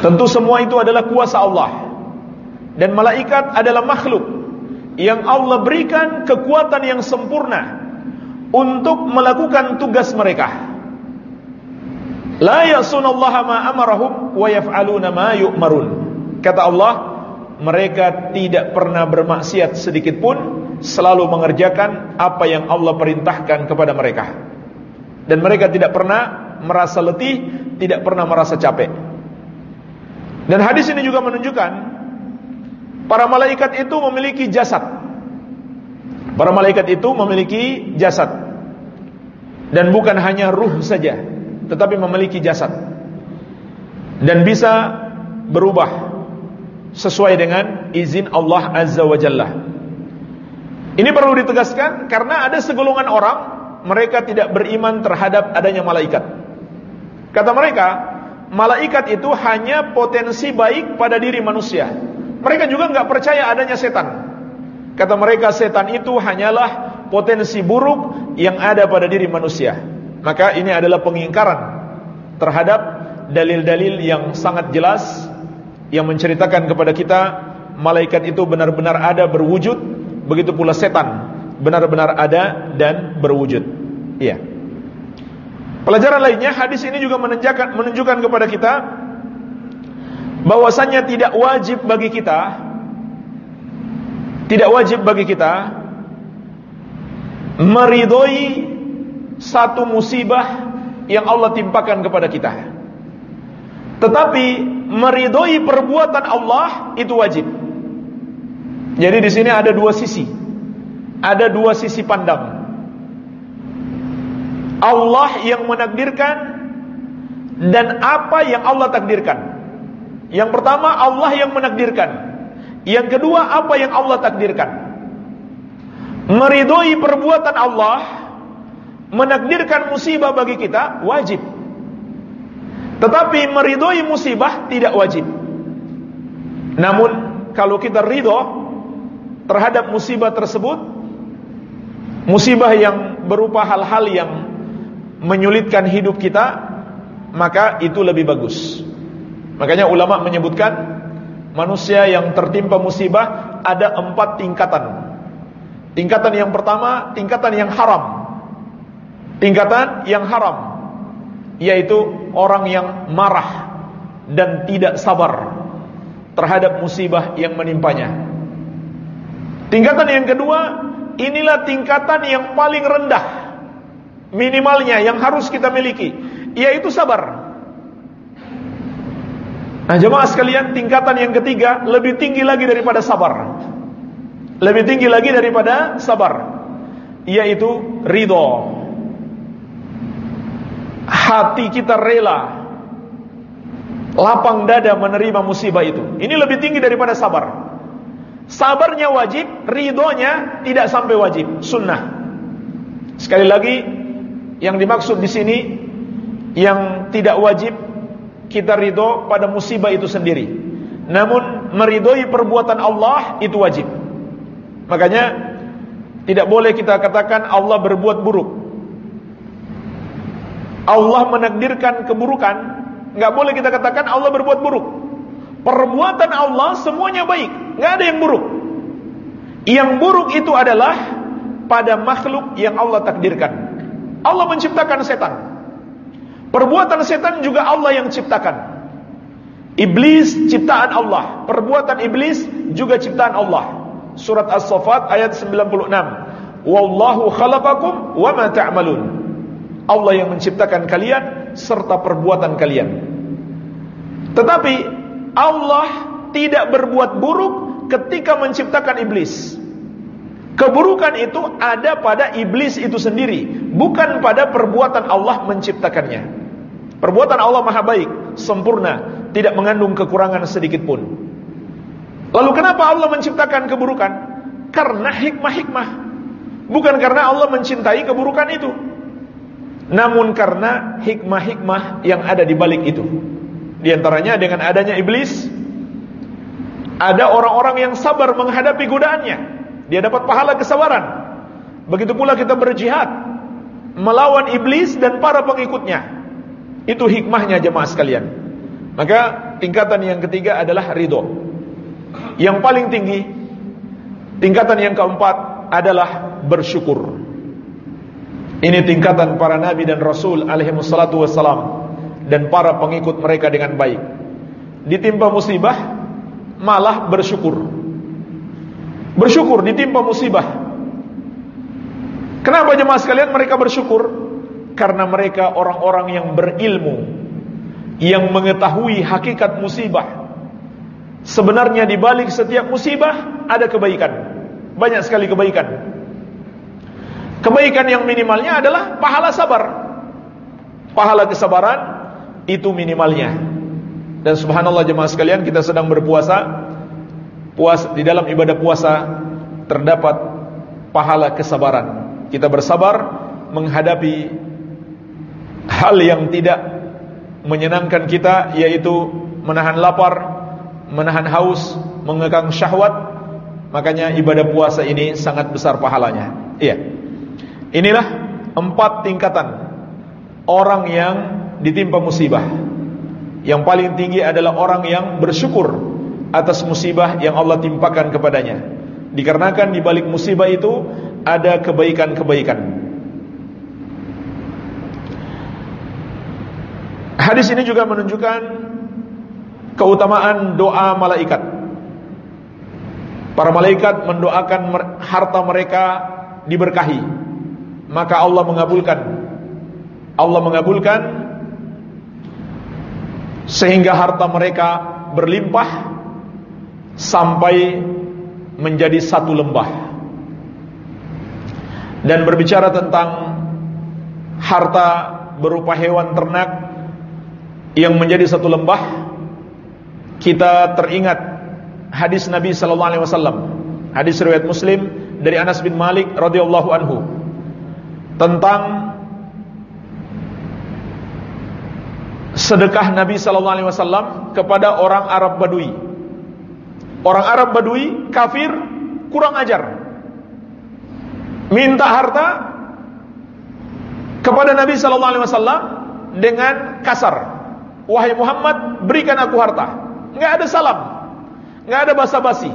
Tentu semua itu adalah kuasa Allah. Dan malaikat adalah makhluk yang Allah berikan kekuatan yang sempurna untuk melakukan tugas mereka. La ya'sunallaha ma amarahum wa yaf'aluna ma yu'marun. Kata Allah, mereka tidak pernah bermaksiat sedikit pun selalu mengerjakan apa yang Allah perintahkan kepada mereka. Dan mereka tidak pernah merasa letih, tidak pernah merasa capek. Dan hadis ini juga menunjukkan para malaikat itu memiliki jasad. Para malaikat itu memiliki jasad. Dan bukan hanya ruh saja, tetapi memiliki jasad. Dan bisa berubah sesuai dengan izin Allah Azza wa Jalla. Ini perlu ditegaskan karena ada segolongan orang mereka tidak beriman terhadap adanya malaikat. Kata mereka, malaikat itu hanya potensi baik pada diri manusia. Mereka juga nggak percaya adanya setan. Kata mereka setan itu hanyalah potensi buruk yang ada pada diri manusia. Maka ini adalah pengingkaran terhadap dalil-dalil yang sangat jelas yang menceritakan kepada kita malaikat itu benar-benar ada berwujud begitu pula setan benar-benar ada dan berwujud. Iya. Pelajaran lainnya hadis ini juga menunjukkan menunjukkan kepada kita bahwasanya tidak wajib bagi kita tidak wajib bagi kita meridhoi satu musibah yang Allah timpakan kepada kita. Tetapi meridhoi perbuatan Allah itu wajib. Jadi di sini ada dua sisi. Ada dua sisi pandang. Allah yang menakdirkan dan apa yang Allah takdirkan. Yang pertama Allah yang menakdirkan. Yang kedua apa yang Allah takdirkan. Meridhoi perbuatan Allah menakdirkan musibah bagi kita wajib. Tetapi meridhoi musibah tidak wajib. Namun kalau kita ridho terhadap musibah tersebut musibah yang berupa hal-hal yang menyulitkan hidup kita maka itu lebih bagus. Makanya ulama menyebutkan manusia yang tertimpa musibah ada empat tingkatan. Tingkatan yang pertama tingkatan yang haram. Tingkatan yang haram yaitu orang yang marah dan tidak sabar terhadap musibah yang menimpanya. Tingkatan yang kedua, inilah tingkatan yang paling rendah minimalnya yang harus kita miliki, yaitu sabar. Nah, jemaah sekalian, tingkatan yang ketiga lebih tinggi lagi daripada sabar. Lebih tinggi lagi daripada sabar, yaitu ridho. Hati kita rela lapang dada menerima musibah itu. Ini lebih tinggi daripada sabar. Sabarnya wajib, ridhonya tidak sampai wajib, sunnah. Sekali lagi, yang dimaksud di sini yang tidak wajib kita ridho pada musibah itu sendiri. Namun meridhoi perbuatan Allah itu wajib. Makanya tidak boleh kita katakan Allah berbuat buruk. Allah menakdirkan keburukan nggak boleh kita katakan Allah berbuat buruk. Perbuatan Allah semuanya baik, nggak ada yang buruk. Yang buruk itu adalah pada makhluk yang Allah takdirkan. Allah menciptakan setan. Perbuatan setan juga Allah yang ciptakan. Iblis ciptaan Allah, perbuatan iblis juga ciptaan Allah. Surat As-Saffat ayat 96. Wallahu khalaqakum wa ma ta'malun. Allah yang menciptakan kalian serta perbuatan kalian. Tetapi Allah tidak berbuat buruk ketika menciptakan iblis. Keburukan itu ada pada iblis itu sendiri, bukan pada perbuatan Allah menciptakannya. Perbuatan Allah maha baik, sempurna, tidak mengandung kekurangan sedikit pun. Lalu kenapa Allah menciptakan keburukan? Karena hikmah-hikmah. Bukan karena Allah mencintai keburukan itu. Namun karena hikmah-hikmah yang ada di balik itu. Di antaranya dengan adanya iblis, ada orang-orang yang sabar menghadapi godaannya. Dia dapat pahala kesabaran. Begitu pula kita berjihad melawan iblis dan para pengikutnya. Itu hikmahnya jemaah sekalian. Maka tingkatan yang ketiga adalah ridho. Yang paling tinggi, tingkatan yang keempat adalah bersyukur. Ini tingkatan para nabi dan rasul alaihi wassalam dan para pengikut mereka dengan baik. Ditimpa musibah malah bersyukur. Bersyukur ditimpa musibah. Kenapa jemaah sekalian mereka bersyukur? Karena mereka orang-orang yang berilmu yang mengetahui hakikat musibah. Sebenarnya di balik setiap musibah ada kebaikan. Banyak sekali kebaikan. Kebaikan yang minimalnya adalah pahala sabar. Pahala kesabaran itu minimalnya. Dan subhanallah jemaah sekalian kita sedang berpuasa. Puas di dalam ibadah puasa terdapat pahala kesabaran. Kita bersabar menghadapi hal yang tidak menyenangkan kita yaitu menahan lapar, menahan haus, mengekang syahwat. Makanya ibadah puasa ini sangat besar pahalanya. Iya. Inilah empat tingkatan orang yang ditimpa musibah. Yang paling tinggi adalah orang yang bersyukur atas musibah yang Allah timpakan kepadanya. Dikarenakan di balik musibah itu ada kebaikan-kebaikan. Hadis ini juga menunjukkan keutamaan doa malaikat. Para malaikat mendoakan harta mereka diberkahi maka Allah mengabulkan Allah mengabulkan sehingga harta mereka berlimpah sampai menjadi satu lembah. Dan berbicara tentang harta berupa hewan ternak yang menjadi satu lembah kita teringat hadis Nabi sallallahu alaihi wasallam hadis riwayat Muslim dari Anas bin Malik radhiyallahu anhu tentang sedekah Nabi sallallahu alaihi wasallam kepada orang Arab Badui. Orang Arab Badui kafir kurang ajar. Minta harta kepada Nabi sallallahu alaihi wasallam dengan kasar. Wahai Muhammad, berikan aku harta. Enggak ada salam. Enggak ada basa-basi.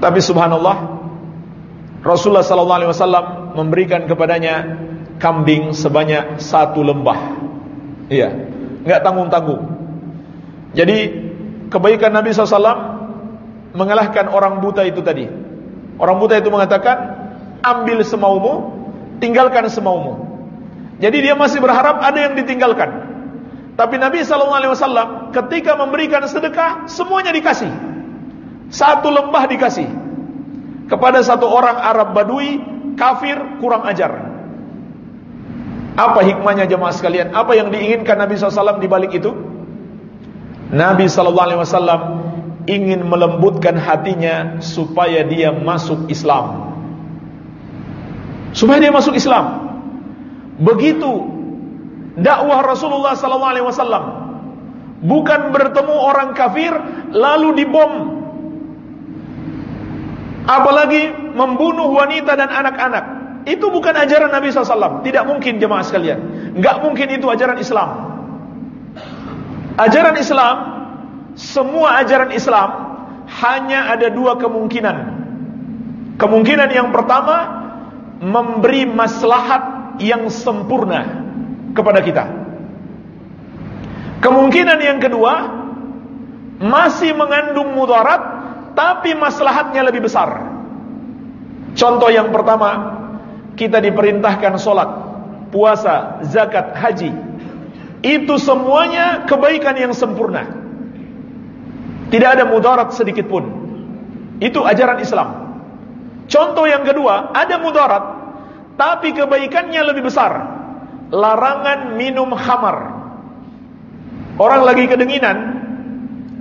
Tapi subhanallah Rasulullah sallallahu alaihi wasallam memberikan kepadanya kambing sebanyak satu lembah. Iya, enggak tanggung-tanggung. Jadi kebaikan Nabi SAW mengalahkan orang buta itu tadi. Orang buta itu mengatakan, ambil semaumu, tinggalkan semaumu. Jadi dia masih berharap ada yang ditinggalkan. Tapi Nabi SAW ketika memberikan sedekah, semuanya dikasih. Satu lembah dikasih. Kepada satu orang Arab Badui, kafir, kurang ajar. Apa hikmahnya jemaah sekalian? Apa yang diinginkan Nabi SAW di balik itu? Nabi SAW ingin melembutkan hatinya supaya dia masuk Islam. Supaya dia masuk Islam. Begitu dakwah Rasulullah SAW. Bukan bertemu orang kafir lalu dibom. Apalagi membunuh wanita dan anak-anak. Itu bukan ajaran Nabi SAW Tidak mungkin jemaah sekalian. Gak mungkin itu ajaran Islam. Ajaran Islam Semua ajaran Islam Hanya ada dua kemungkinan. Kemungkinan yang pertama Memberi maslahat yang sempurna Kepada kita. Kemungkinan yang kedua Masih mengandung mudarat Tapi maslahatnya lebih besar. Contoh yang pertama kita diperintahkan solat, puasa, zakat, haji. Itu semuanya kebaikan yang sempurna. Tidak ada mudarat sedikit pun. Itu ajaran Islam. Contoh yang kedua, ada mudarat, tapi kebaikannya lebih besar. Larangan minum khamar. Orang lagi kedinginan,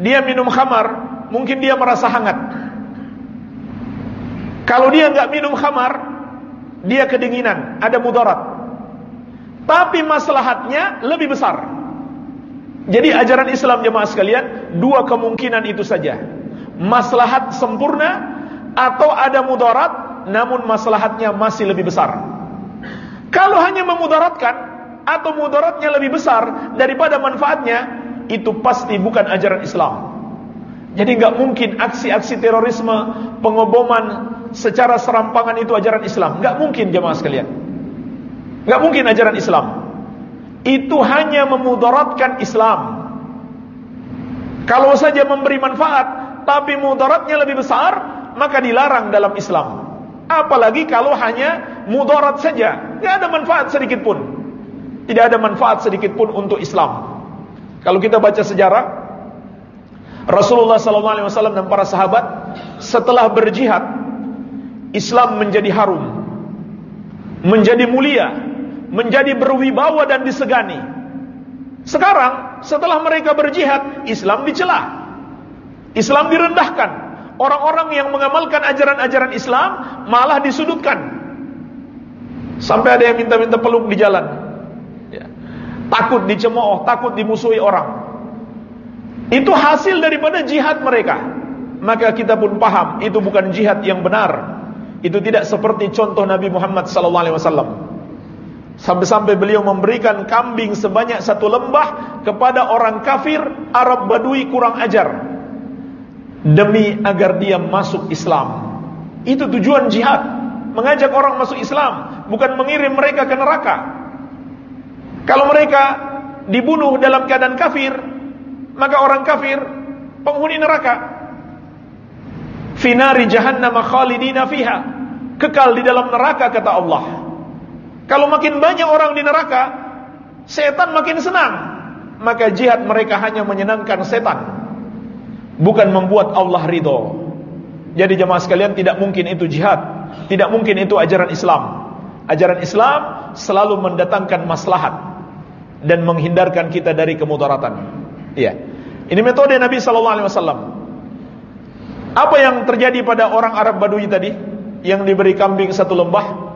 dia minum khamar, mungkin dia merasa hangat. Kalau dia nggak minum khamar, dia kedinginan, ada mudarat. Tapi maslahatnya lebih besar. Jadi ajaran Islam jemaah sekalian, dua kemungkinan itu saja. Maslahat sempurna atau ada mudarat namun maslahatnya masih lebih besar. Kalau hanya memudaratkan atau mudaratnya lebih besar daripada manfaatnya, itu pasti bukan ajaran Islam. Jadi nggak mungkin aksi-aksi terorisme, pengoboman, secara serampangan itu ajaran Islam. Gak mungkin jemaah sekalian. Gak mungkin ajaran Islam. Itu hanya memudaratkan Islam. Kalau saja memberi manfaat, tapi mudaratnya lebih besar, maka dilarang dalam Islam. Apalagi kalau hanya mudarat saja, tidak ada manfaat sedikit pun. Tidak ada manfaat sedikit pun untuk Islam. Kalau kita baca sejarah, Rasulullah SAW dan para sahabat setelah berjihad Islam menjadi harum, menjadi mulia, menjadi berwibawa dan disegani. Sekarang setelah mereka berjihad, Islam dicela. Islam direndahkan. Orang-orang yang mengamalkan ajaran-ajaran Islam malah disudutkan. Sampai ada yang minta-minta peluk di jalan. Ya. Takut dicemooh, takut dimusuhi orang. Itu hasil daripada jihad mereka. Maka kita pun paham itu bukan jihad yang benar. Itu tidak seperti contoh Nabi Muhammad SAW. Sampai-sampai beliau memberikan kambing sebanyak satu lembah kepada orang kafir Arab Badui kurang ajar. Demi agar dia masuk Islam. Itu tujuan jihad. Mengajak orang masuk Islam. Bukan mengirim mereka ke neraka. Kalau mereka dibunuh dalam keadaan kafir. Maka orang kafir penghuni neraka finari jahannam khalidina fiha kekal di dalam neraka kata Allah. Kalau makin banyak orang di neraka setan makin senang. Maka jihad mereka hanya menyenangkan setan. Bukan membuat Allah ridho. Jadi jemaah sekalian tidak mungkin itu jihad. Tidak mungkin itu ajaran Islam. Ajaran Islam selalu mendatangkan maslahat dan menghindarkan kita dari kemudaratan. Iya. Ini metode Nabi sallallahu alaihi wasallam. Apa yang terjadi pada orang Arab Badui tadi yang diberi kambing satu lembah?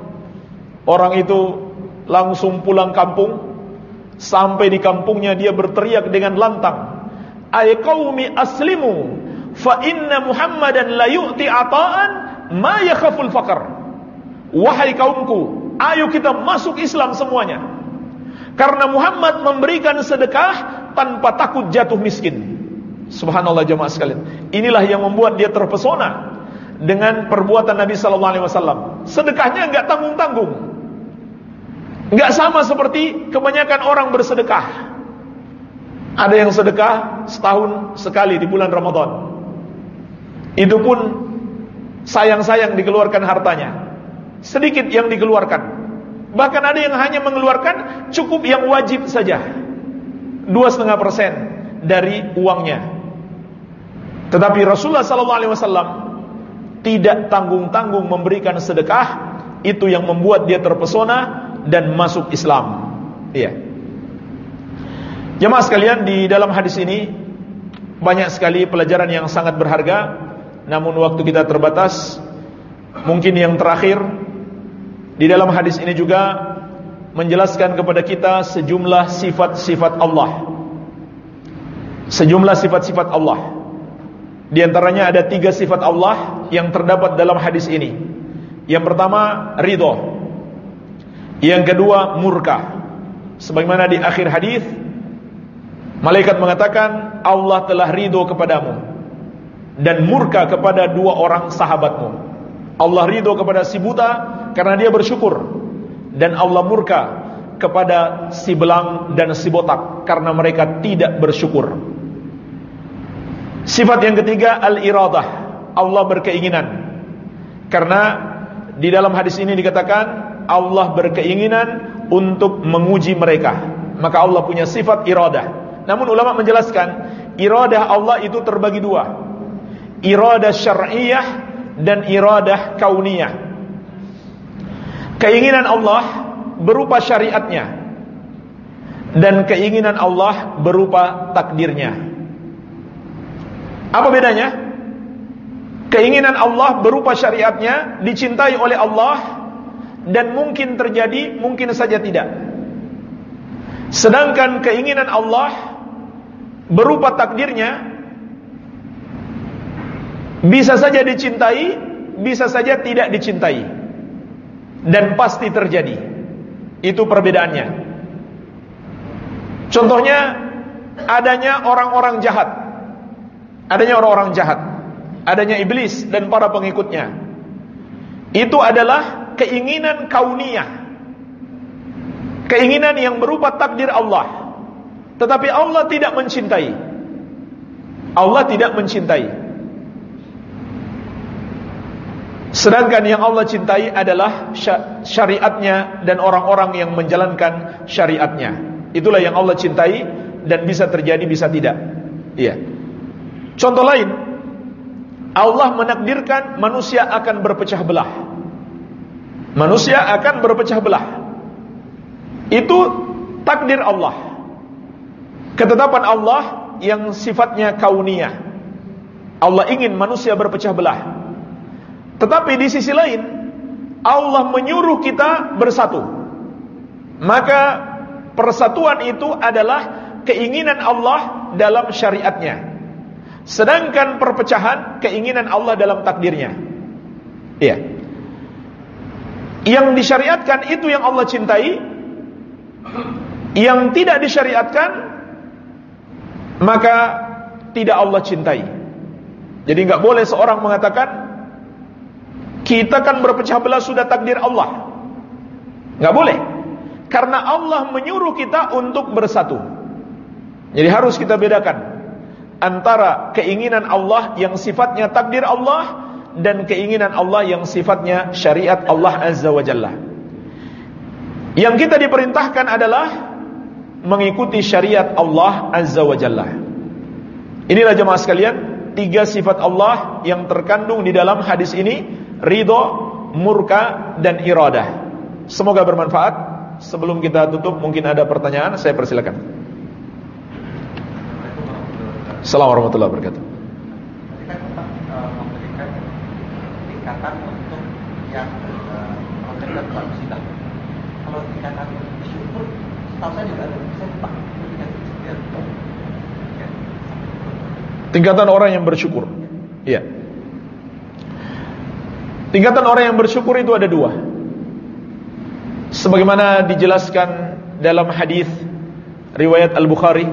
Orang itu langsung pulang kampung. Sampai di kampungnya dia berteriak dengan lantang. Ay qaumi aslimu fa inna Muhammadan la yu'ti ata'an ma yakhaful faqr. Wahai kaumku, ayo kita masuk Islam semuanya. Karena Muhammad memberikan sedekah tanpa takut jatuh miskin. Subhanallah jemaah sekalian. Inilah yang membuat dia terpesona dengan perbuatan Nabi sallallahu alaihi wasallam. Sedekahnya enggak tanggung-tanggung. Enggak sama seperti kebanyakan orang bersedekah. Ada yang sedekah setahun sekali di bulan Ramadan. Itu pun sayang-sayang dikeluarkan hartanya. Sedikit yang dikeluarkan. Bahkan ada yang hanya mengeluarkan cukup yang wajib saja. Dua setengah persen dari uangnya. Tetapi Rasulullah Sallallahu Alaihi Wasallam tidak tanggung-tanggung memberikan sedekah itu yang membuat dia terpesona dan masuk Islam. Iya. Jemaah sekalian di dalam hadis ini banyak sekali pelajaran yang sangat berharga namun waktu kita terbatas mungkin yang terakhir di dalam hadis ini juga menjelaskan kepada kita sejumlah sifat-sifat Allah sejumlah sifat-sifat Allah di antaranya ada tiga sifat Allah yang terdapat dalam hadis ini yang pertama ridho yang kedua murka sebagaimana di akhir hadis Malaikat mengatakan Allah telah ridho kepadamu dan murka kepada dua orang sahabatmu. Allah ridho kepada si buta karena dia bersyukur dan Allah murka kepada si belang dan si botak karena mereka tidak bersyukur. Sifat yang ketiga al-iradah. Allah berkeinginan. Karena di dalam hadis ini dikatakan Allah berkeinginan untuk menguji mereka. Maka Allah punya sifat iradah. Namun ulama menjelaskan iradah Allah itu terbagi dua. Iradah syar'iyah dan iradah kauniyah. Keinginan Allah berupa syariatnya dan keinginan Allah berupa takdirnya. Apa bedanya? Keinginan Allah berupa syariatnya dicintai oleh Allah dan mungkin terjadi, mungkin saja tidak. Sedangkan keinginan Allah berupa takdirnya bisa saja dicintai, bisa saja tidak dicintai. Dan pasti terjadi. Itu perbedaannya. Contohnya adanya orang-orang jahat. Adanya orang-orang jahat. Adanya iblis dan para pengikutnya. Itu adalah keinginan kauniyah. Keinginan yang berupa takdir Allah. Tetapi Allah tidak mencintai. Allah tidak mencintai. Sedangkan yang Allah cintai adalah syariatnya dan orang-orang yang menjalankan syariatnya. Itulah yang Allah cintai dan bisa terjadi bisa tidak. Iya. Contoh lain, Allah menakdirkan manusia akan berpecah belah. Manusia akan berpecah belah. Itu takdir Allah ketetapan Allah yang sifatnya kauniyah. Allah ingin manusia berpecah belah. Tetapi di sisi lain, Allah menyuruh kita bersatu. Maka persatuan itu adalah keinginan Allah dalam syariatnya. Sedangkan perpecahan keinginan Allah dalam takdirnya. Iya. Yang disyariatkan itu yang Allah cintai. Yang tidak disyariatkan maka tidak Allah cintai. Jadi nggak boleh seorang mengatakan kita kan berpecah belah sudah takdir Allah. Nggak boleh. Karena Allah menyuruh kita untuk bersatu. Jadi harus kita bedakan antara keinginan Allah yang sifatnya takdir Allah dan keinginan Allah yang sifatnya syariat Allah Azza wa Jalla. Yang kita diperintahkan adalah mengikuti syariat Allah Azza wa Jalla. Inilah jemaah sekalian, tiga sifat Allah yang terkandung di dalam hadis ini, ridho, murka, dan iradah. Semoga bermanfaat. Sebelum kita tutup, mungkin ada pertanyaan, saya persilakan. Assalamualaikum warahmatullahi wabarakatuh. Kalau tingkatan syukur, tahu saya juga ada Tingkatan orang yang bersyukur. Iya. Tingkatan orang yang bersyukur itu ada dua. Sebagaimana dijelaskan dalam hadis riwayat Al-Bukhari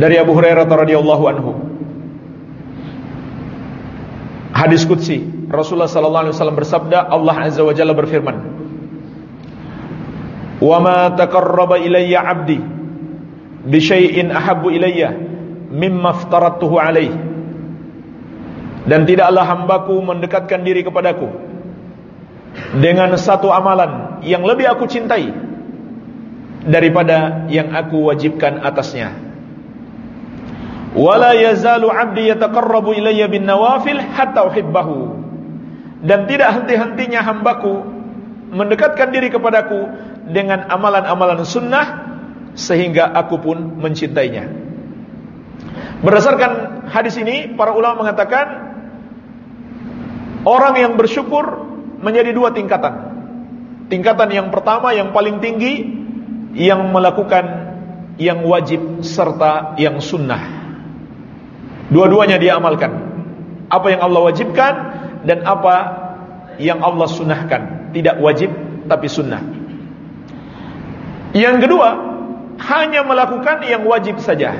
dari Abu Hurairah radhiyallahu anhu. Hadis qudsi, Rasulullah sallallahu alaihi wasallam bersabda, Allah azza wa jalla berfirman, "Wa ma taqarraba ilayya 'abdi bi syai'in ahabbu ilayya mimma aftaratuhu alaih dan tidaklah hambaku mendekatkan diri kepadaku dengan satu amalan yang lebih aku cintai daripada yang aku wajibkan atasnya wala yazalu 'abdi yataqarrabu ilayya bin nawafil hatta uhibbahu dan tidak henti-hentinya hambaku mendekatkan diri kepadaku dengan amalan-amalan sunnah sehingga aku pun mencintainya. Berdasarkan hadis ini, para ulama mengatakan orang yang bersyukur menjadi dua tingkatan. Tingkatan yang pertama yang paling tinggi yang melakukan yang wajib serta yang sunnah. Dua-duanya dia amalkan. Apa yang Allah wajibkan dan apa yang Allah sunnahkan. Tidak wajib tapi sunnah. Yang kedua hanya melakukan yang wajib saja.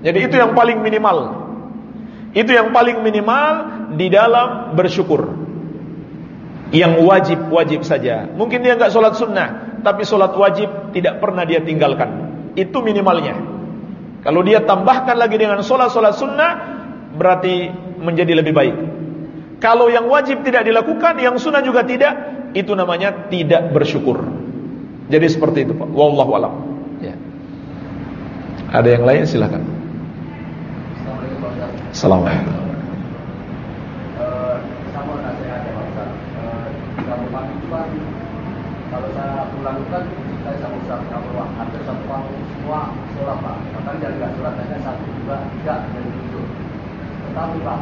Jadi itu yang paling minimal. Itu yang paling minimal di dalam bersyukur. Yang wajib-wajib saja. Mungkin dia nggak sholat sunnah tapi sholat wajib tidak pernah dia tinggalkan. Itu minimalnya kalau dia tambahkan lagi dengan sholat-sholat sunnah berarti menjadi lebih baik kalau yang wajib tidak dilakukan, yang sunnah juga tidak, itu namanya tidak bersyukur. Jadi seperti itu Pak. Wallahu alam. Ya. Ada yang lain silakan. Assalamualaikum. Kalau saya pulang kan saya sama Ustaz kalau hampir satu tahun semua sholat Pak. Bahkan yang nggak sholat hanya satu dua tiga dan tujuh. Tetapi Pak,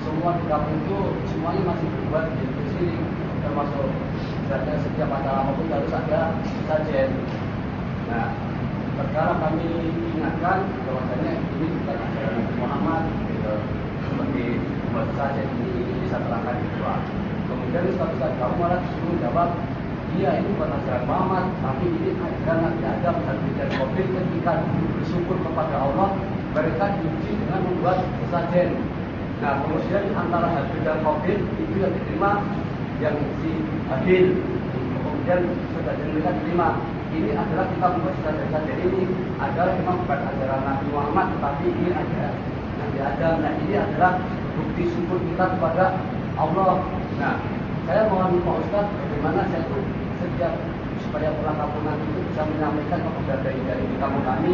semua kampung itu semuanya masih berbuat di sini termasuk misalnya setiap acara maupun harus ada sajen. Nah, sekarang kami ingatkan bahwasanya ini bukan ajaran Nabi Muhammad gitu. seperti buat sajen ini, bisa terangkan di luar. Kemudian suatu saat kamu malah disuruh jawab Iya ini bukan Muhammad, tapi ini ajaran Nabi Adam dan Nabi Covid ketika bersyukur kepada Allah, mereka diuji dengan membuat sesajen Nah, kemudian antara Habil dan Qabil itu yang diterima yang si Habil. Kemudian sudah mereka terima. Ini adalah kita membuat saja ini adalah memang bukan ajaran Nabi Muhammad, tetapi ini ada Nabi Adam. Nah, ini adalah bukti syukur kita kepada Allah. Nah, saya mohon Pak Ustaz, bagaimana saya setiap supaya pulang kampung nanti itu bisa menyampaikan kepada dari dari kamu kami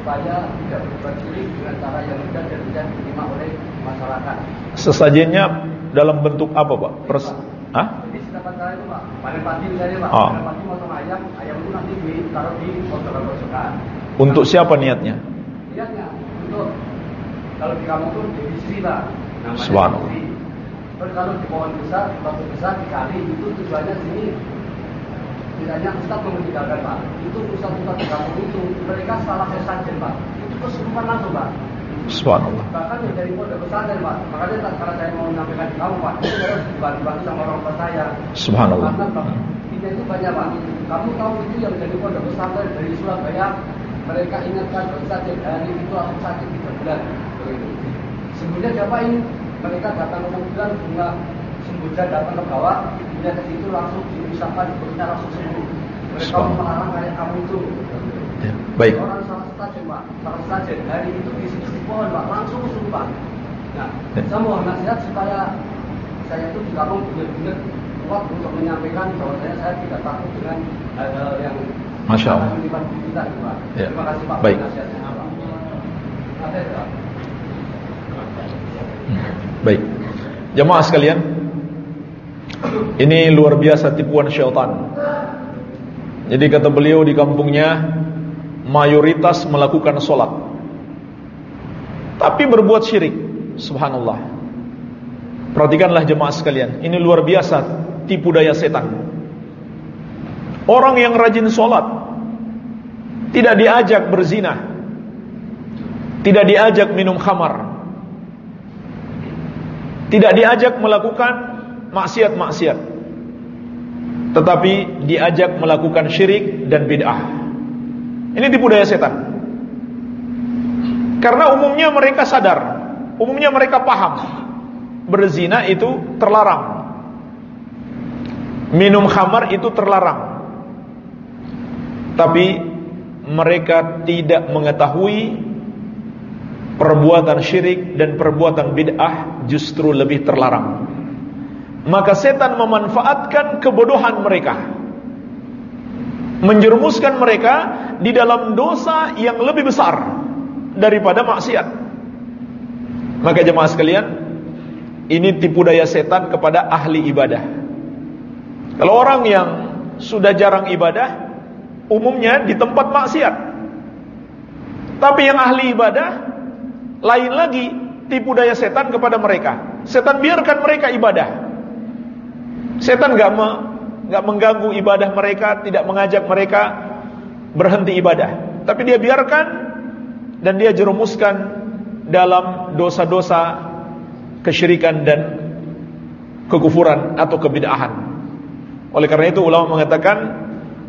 supaya tidak berbuat syirik dengan cara yang mudah dan tidak diterima oleh masyarakat. Sesajennya dalam bentuk apa, Pak? Pers Hah? Jadi setiap cara itu, Pak. Panen padi misalnya, Pak. Oh. Panen padi motong ayam, ayam itu nanti ditaruh di potongan-potongan. Untuk siapa niatnya? Niatnya untuk kalau di kamu tuh di sini, Pak. Namanya Subhanallah. Terus kalau di pohon besar, di batu besar, dikali itu tujuannya sini Misalnya Ustaz meninggalkan Pak, itu Ustaz-Ustaz di kampung itu mereka salah sesajen Pak, itu kesurupan langsung Pak. Subhanallah. Bahkan yang dari pondok pesantren Pak, makanya tak karena saya mau menyampaikan di kamu Pak, itu harus dibantu-bantu sama orang tua saya. Subhanallah. Karena Pak, ini itu banyak Pak. Kamu tahu itu yang dari pondok pesantren dari Surabaya, mereka ingatkan saja hari itu aku sakit tiga bulan. Sebenarnya siapa ini? Mereka datang ke bulan bunga sembuja datang ke bawah, dia ke situ langsung diusahakan perutnya langsung sembuh. Mereka melarang kayak kamu itu. Ya, baik. Orang salah saja pak, salah saja hari itu di situ di pohon pak, langsung sumpah. Nah, ya. saya mohon nasihat supaya saya itu di kampung benar-benar kuat untuk menyampaikan bahwa saya, saya tidak takut dengan hal-hal yang Masya Allah. Kita, Pak. Ya. Terima kasih Pak. Baik. Nasihatnya apa? Ada, Baik. Jamaah sekalian, ini luar biasa tipuan syaitan. Jadi kata beliau di kampungnya mayoritas melakukan solat, tapi berbuat syirik. Subhanallah. Perhatikanlah jemaah sekalian, ini luar biasa tipu daya setan. Orang yang rajin solat tidak diajak berzina, tidak diajak minum khamar, tidak diajak melakukan maksiat-maksiat. Tetapi diajak melakukan syirik dan bid'ah. Ini tipu daya setan. Karena umumnya mereka sadar umumnya mereka paham berzina itu terlarang. Minum khamar itu terlarang. Tapi mereka tidak mengetahui perbuatan syirik dan perbuatan bid'ah justru lebih terlarang. Maka setan memanfaatkan kebodohan mereka. Menjerumuskan mereka di dalam dosa yang lebih besar daripada maksiat. Maka jemaah sekalian, ini tipu daya setan kepada ahli ibadah. Kalau orang yang sudah jarang ibadah, umumnya di tempat maksiat. Tapi yang ahli ibadah lain lagi tipu daya setan kepada mereka. Setan biarkan mereka ibadah. Setan me, gak mengganggu ibadah mereka, tidak mengajak mereka berhenti ibadah. Tapi dia biarkan dan dia jerumuskan dalam dosa-dosa kesyirikan dan kekufuran atau kebid'ahan. Oleh karena itu ulama mengatakan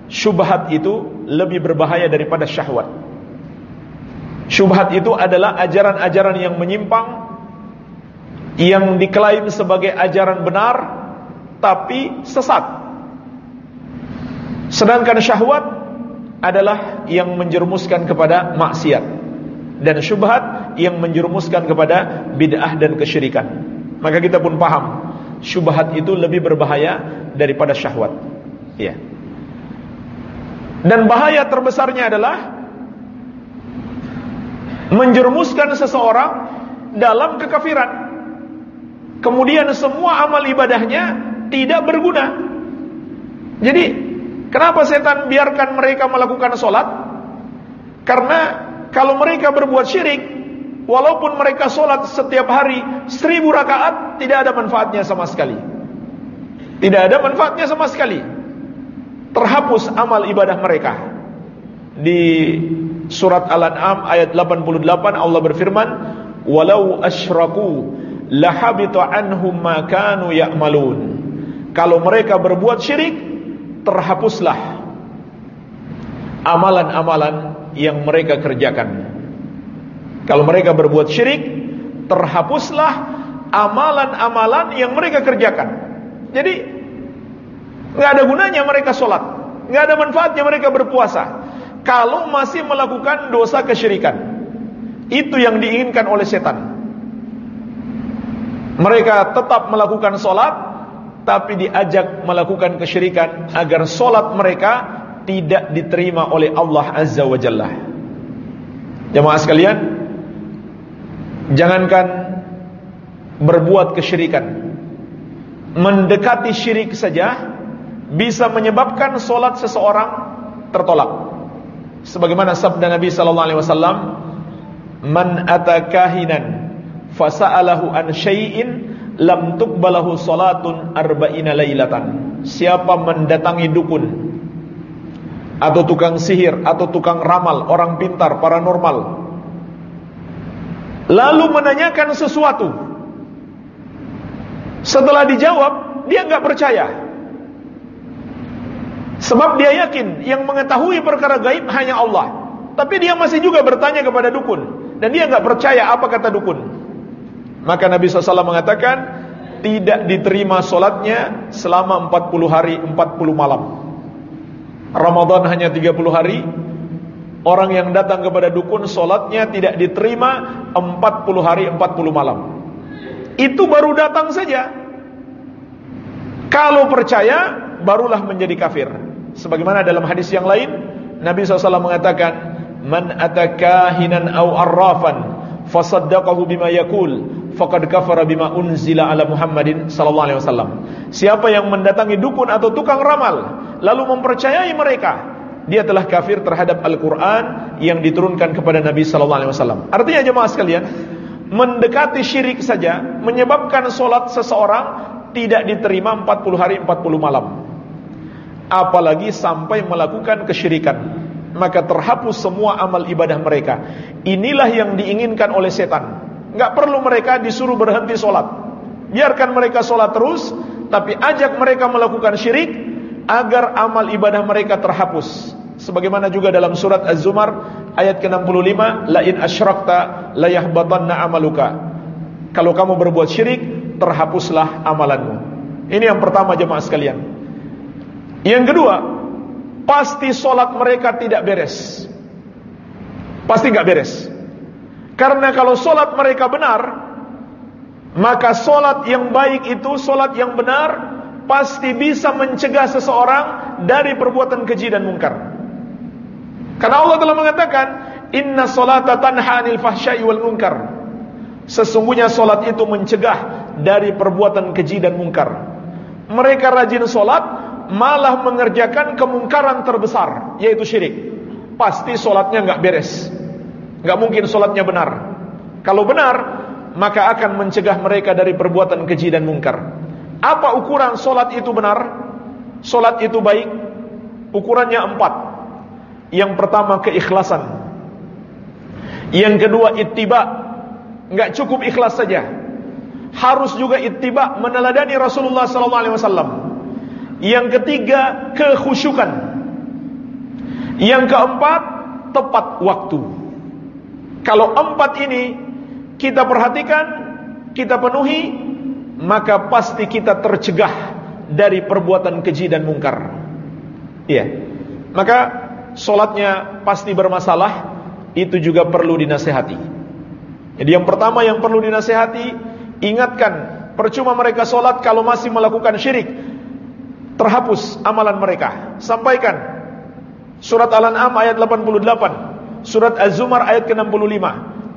syubhat itu lebih berbahaya daripada syahwat. Syubhat itu adalah ajaran-ajaran yang menyimpang yang diklaim sebagai ajaran benar tapi sesat. Sedangkan syahwat adalah yang menjerumuskan kepada maksiat dan syubhat yang menjerumuskan kepada bid'ah dan kesyirikan. Maka kita pun paham syubhat itu lebih berbahaya daripada syahwat. Ya. Dan bahaya terbesarnya adalah menjerumuskan seseorang dalam kekafiran. Kemudian semua amal ibadahnya tidak berguna. Jadi, kenapa setan biarkan mereka melakukan sholat? Karena kalau mereka berbuat syirik, walaupun mereka sholat setiap hari seribu rakaat, tidak ada manfaatnya sama sekali. Tidak ada manfaatnya sama sekali terhapus amal ibadah mereka. Di surat Al-An'am ayat 88 Allah berfirman, "Walau asyraku lahabita anhum ma kanu ya'malun." Kalau mereka berbuat syirik, terhapuslah amalan-amalan yang mereka kerjakan. Kalau mereka berbuat syirik, terhapuslah amalan-amalan yang mereka kerjakan. Jadi Nggak ada gunanya mereka sholat. Nggak ada manfaatnya mereka berpuasa. Kalau masih melakukan dosa kesyirikan. Itu yang diinginkan oleh setan. Mereka tetap melakukan sholat. Tapi diajak melakukan kesyirikan. Agar sholat mereka tidak diterima oleh Allah Azza wa Jalla. Jemaah sekalian. Jangankan berbuat kesyirikan. Mendekati syirik saja bisa menyebabkan solat seseorang tertolak. Sebagaimana sabda Nabi sallallahu alaihi wasallam, "Man atakahinan fasa'alahu an syai'in lam tuqbalahu salatun arba'ina lailatan." Siapa mendatangi dukun atau tukang sihir atau tukang ramal, orang pintar, paranormal lalu menanyakan sesuatu setelah dijawab dia enggak percaya Sebab dia yakin yang mengetahui perkara gaib hanya Allah. Tapi dia masih juga bertanya kepada dukun. Dan dia nggak percaya apa kata dukun. Maka Nabi SAW mengatakan, tidak diterima solatnya selama 40 hari 40 malam. Ramadan hanya 30 hari. Orang yang datang kepada dukun solatnya tidak diterima 40 hari 40 malam. Itu baru datang saja. Kalau percaya, barulah menjadi kafir. Sebagaimana dalam hadis yang lain Nabi SAW mengatakan Man atakahinan au arrafan Fasaddaqahu bima yakul Faqad kafara bima unzila ala Muhammadin Sallallahu alaihi wasallam. Siapa yang mendatangi dukun atau tukang ramal Lalu mempercayai mereka Dia telah kafir terhadap Al-Quran Yang diturunkan kepada Nabi Sallallahu alaihi wasallam. Artinya jemaah sekalian Mendekati syirik saja Menyebabkan solat seseorang Tidak diterima 40 hari 40 malam. Apalagi sampai melakukan kesyirikan maka terhapus semua amal ibadah mereka. Inilah yang diinginkan oleh setan Enggak perlu mereka disuruh berhenti sholat. Biarkan mereka sholat terus tapi ajak mereka melakukan syirik agar amal ibadah mereka terhapus. Sebagaimana juga dalam surat Az-Zumar ayat ke-65 la in asyrakta la yahbatanna amaluka. Kalau kamu berbuat syirik terhapuslah amalanmu. Ini yang pertama jemaah sekalian. Yang kedua, pasti solat mereka tidak beres. Pasti nggak beres. Karena kalau solat mereka benar, maka solat yang baik itu, solat yang benar, pasti bisa mencegah seseorang dari perbuatan keji dan mungkar. Karena Allah telah mengatakan, Inna solata anil fahsyai wal munkar. Sesungguhnya solat itu mencegah dari perbuatan keji dan mungkar. Mereka rajin solat, malah mengerjakan kemungkaran terbesar, yaitu syirik. Pasti solatnya nggak beres, nggak mungkin solatnya benar. Kalau benar, maka akan mencegah mereka dari perbuatan keji dan mungkar. Apa ukuran solat itu benar? Solat itu baik? Ukurannya empat. Yang pertama keikhlasan. Yang kedua ittiba. Enggak cukup ikhlas saja. Harus juga ittiba meneladani Rasulullah wasallam. Yang ketiga kekhusyukan. Yang keempat tepat waktu. Kalau empat ini kita perhatikan, kita penuhi, maka pasti kita tercegah dari perbuatan keji dan mungkar. Iya. Maka solatnya pasti bermasalah, itu juga perlu dinasehati. Jadi yang pertama yang perlu dinasehati, ingatkan, percuma mereka solat kalau masih melakukan syirik, terhapus amalan mereka. Sampaikan surat Al-An'am ayat 88, surat Az-Zumar ayat ke-65.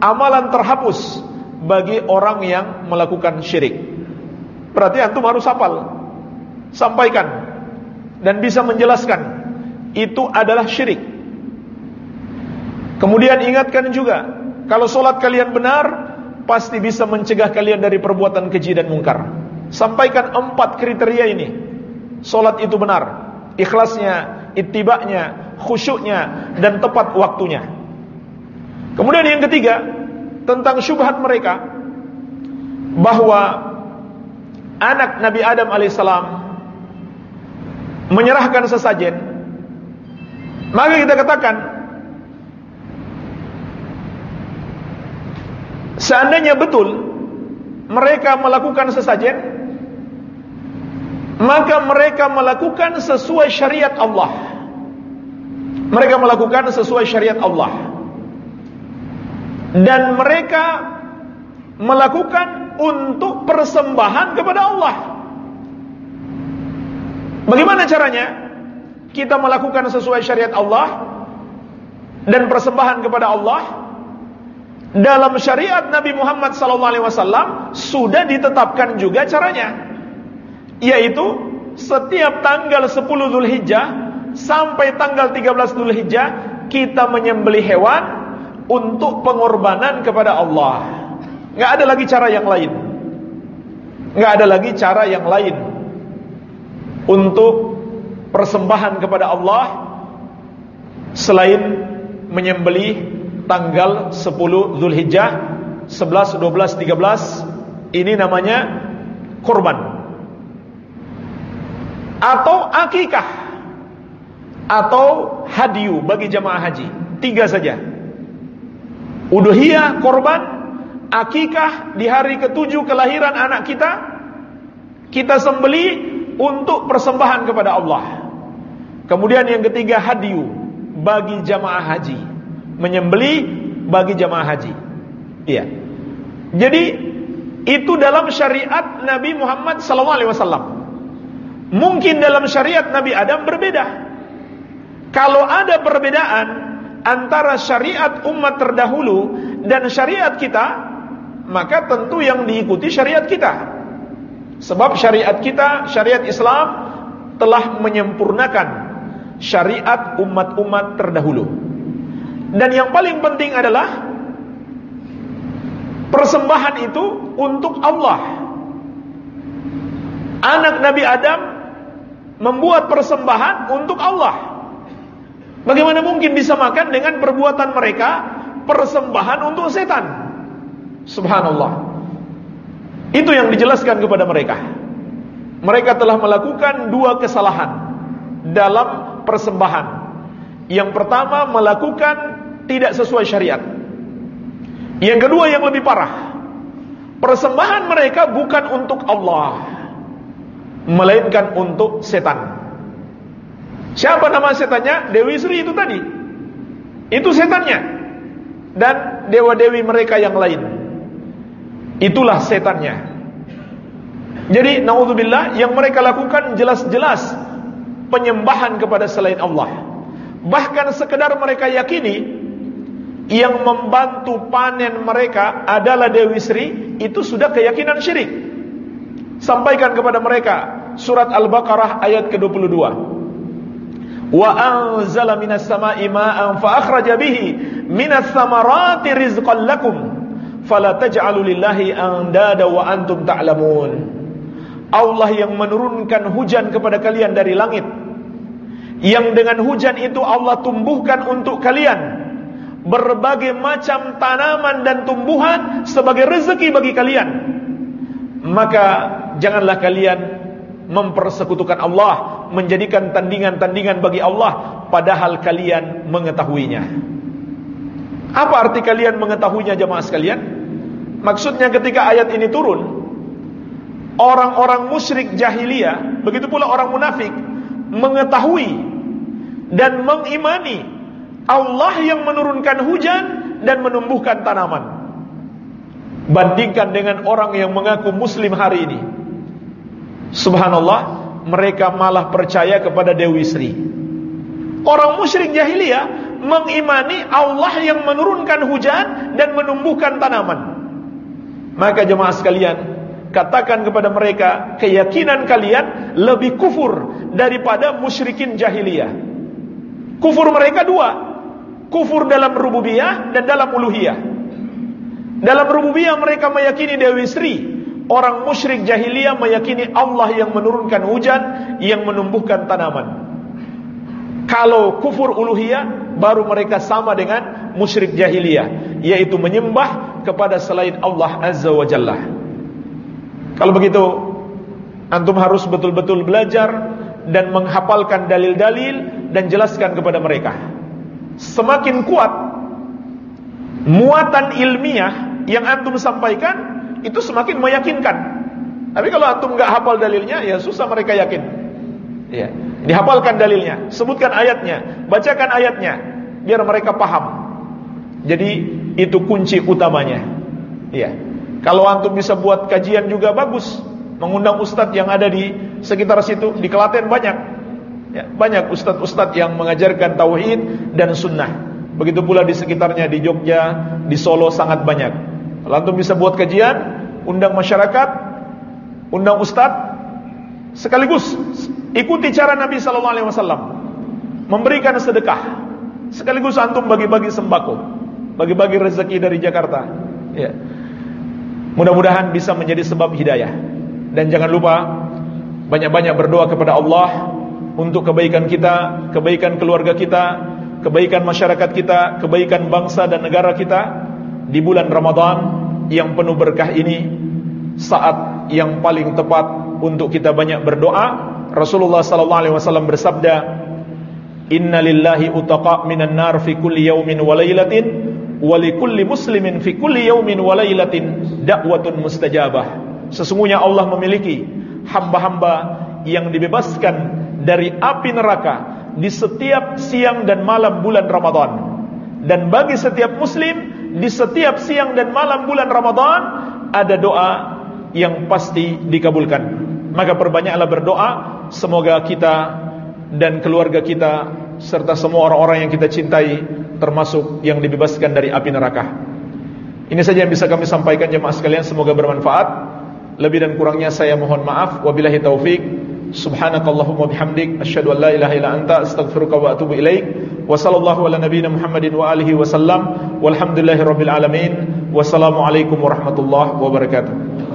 Amalan terhapus bagi orang yang melakukan syirik. Berarti antum harus hafal. Sampaikan dan bisa menjelaskan itu adalah syirik. Kemudian ingatkan juga, kalau solat kalian benar, pasti bisa mencegah kalian dari perbuatan keji dan mungkar. Sampaikan empat kriteria ini. Solat itu benar, ikhlasnya, ittibaknya, khusyuknya, dan tepat waktunya. Kemudian yang ketiga, tentang syubhat mereka, bahwa anak Nabi Adam alaihissalam menyerahkan sesajen, maka kita katakan Seandainya betul mereka melakukan sesajen, maka mereka melakukan sesuai syariat Allah. Mereka melakukan sesuai syariat Allah. Dan mereka melakukan untuk persembahan kepada Allah. Bagaimana caranya? Kita melakukan sesuai syariat Allah dan persembahan kepada Allah dalam syariat Nabi Muhammad SAW sudah ditetapkan juga caranya yaitu setiap tanggal 10 Zulhijjah sampai tanggal 13 Zulhijjah kita menyembeli hewan untuk pengorbanan kepada Allah. Nggak ada lagi cara yang lain. Nggak ada lagi cara yang lain untuk persembahan kepada Allah selain menyembelih tanggal 10 Zulhijjah 11, 12, 13 ini namanya kurban. Atau akikah atau hadiu bagi jamaah haji tiga saja uduhiyah korban akikah di hari ketujuh kelahiran anak kita kita sembeli untuk persembahan kepada Allah kemudian yang ketiga hadiu bagi jamaah haji menyembeli bagi jamaah haji. Iya. Jadi itu dalam syariat Nabi Muhammad SAW. Mungkin dalam syariat Nabi Adam berbeda. Kalau ada perbedaan antara syariat umat terdahulu dan syariat kita, maka tentu yang diikuti syariat kita. Sebab syariat kita, syariat Islam telah menyempurnakan syariat umat-umat terdahulu. Dan yang paling penting adalah persembahan itu untuk Allah. Anak Nabi Adam membuat persembahan untuk Allah. Bagaimana mungkin bisa makan dengan perbuatan mereka persembahan untuk setan? Subhanallah. Itu yang dijelaskan kepada mereka. Mereka telah melakukan dua kesalahan dalam persembahan. Yang pertama melakukan tidak sesuai syariat. Yang kedua yang lebih parah, persembahan mereka bukan untuk Allah, melainkan untuk setan. Siapa nama setannya? Dewi Sri itu tadi. Itu setannya. dan dewa-dewi mereka yang lain. Itulah setannya. Jadi naudzubillah yang mereka lakukan jelas-jelas penyembahan kepada selain Allah. Bahkan sekedar mereka yakini yang membantu panen mereka adalah Dewi Sri, itu sudah keyakinan syirik. Sampaikan kepada mereka surat Al-Baqarah ayat ke-22. Wa anzala minas sama'i ma'an fa akhraja bihi minas samarati rizqan lakum fala taj'alu lillahi andada wa antum ta'lamun. Allah yang menurunkan hujan kepada kalian dari langit. Yang dengan hujan itu Allah tumbuhkan untuk kalian berbagai macam tanaman dan tumbuhan sebagai rezeki bagi kalian. Maka janganlah kalian mempersekutukan Allah, menjadikan tandingan-tandingan bagi Allah padahal kalian mengetahuinya. Apa arti kalian mengetahuinya jemaah sekalian? Maksudnya ketika ayat ini turun, orang-orang musyrik jahiliyah, begitu pula orang munafik mengetahui dan mengimani Allah yang menurunkan hujan dan menumbuhkan tanaman. Bandingkan dengan orang yang mengaku muslim hari ini. Subhanallah, mereka malah percaya kepada Dewi Sri. Orang musyrik jahiliyah mengimani Allah yang menurunkan hujan dan menumbuhkan tanaman. Maka jemaah sekalian, katakan kepada mereka, keyakinan kalian lebih kufur daripada musyrikin jahiliyah. Kufur mereka dua, Kufur dalam rububiyah dan dalam uluhiyah. Dalam rububiyah mereka meyakini Dewi Sri. Orang musyrik jahiliyah meyakini Allah yang menurunkan hujan, yang menumbuhkan tanaman. Kalau kufur uluhiyah, baru mereka sama dengan musyrik jahiliyah, yaitu menyembah kepada selain Allah Azza wa Jalla. Kalau begitu, antum harus betul-betul belajar dan menghafalkan dalil-dalil dan jelaskan kepada mereka semakin kuat muatan ilmiah yang antum sampaikan itu semakin meyakinkan. Tapi kalau antum nggak hafal dalilnya, ya susah mereka yakin. Ya, dihafalkan dalilnya, sebutkan ayatnya, bacakan ayatnya, biar mereka paham. Jadi itu kunci utamanya. Ya, kalau antum bisa buat kajian juga bagus, mengundang ustadz yang ada di sekitar situ, di Kelaten banyak. Ya, banyak ustadz-ustadz yang mengajarkan tauhid dan sunnah. Begitu pula di sekitarnya di Jogja, di Solo sangat banyak. Lalu bisa buat kajian, undang masyarakat, undang ustadz, sekaligus ikuti cara Nabi Sallallahu Alaihi Wasallam memberikan sedekah, sekaligus antum bagi-bagi sembako, bagi-bagi rezeki dari Jakarta. Ya. Mudah-mudahan bisa menjadi sebab hidayah. Dan jangan lupa banyak-banyak berdoa kepada Allah untuk kebaikan kita, kebaikan keluarga kita, kebaikan masyarakat kita, kebaikan bangsa dan negara kita di bulan Ramadan yang penuh berkah ini saat yang paling tepat untuk kita banyak berdoa. Rasulullah sallallahu alaihi wasallam bersabda, "Inna lillahi utaqa minan nar fi kulli yawmin wa lailatin wa likulli muslimin fi kulli yawmin wa lailatin da'watun mustajabah." Sesungguhnya Allah memiliki hamba-hamba yang dibebaskan dari api neraka di setiap siang dan malam bulan Ramadan. Dan bagi setiap muslim di setiap siang dan malam bulan Ramadan ada doa yang pasti dikabulkan. Maka perbanyaklah berdoa semoga kita dan keluarga kita serta semua orang-orang yang kita cintai termasuk yang dibebaskan dari api neraka. Ini saja yang bisa kami sampaikan jemaah sekalian semoga bermanfaat. Lebih dan kurangnya saya mohon maaf. Wabillahi taufik. Subhanakallahumma bihamdik asyhadu an la ilaha illa anta astaghfiruka wa atubu ilaik. Wa sallallahu ala nabiyyina Muhammadin wa alihi wasallam. Walhamdulillahirabbil alamin. Wassalamualaikum warahmatullahi wabarakatuh.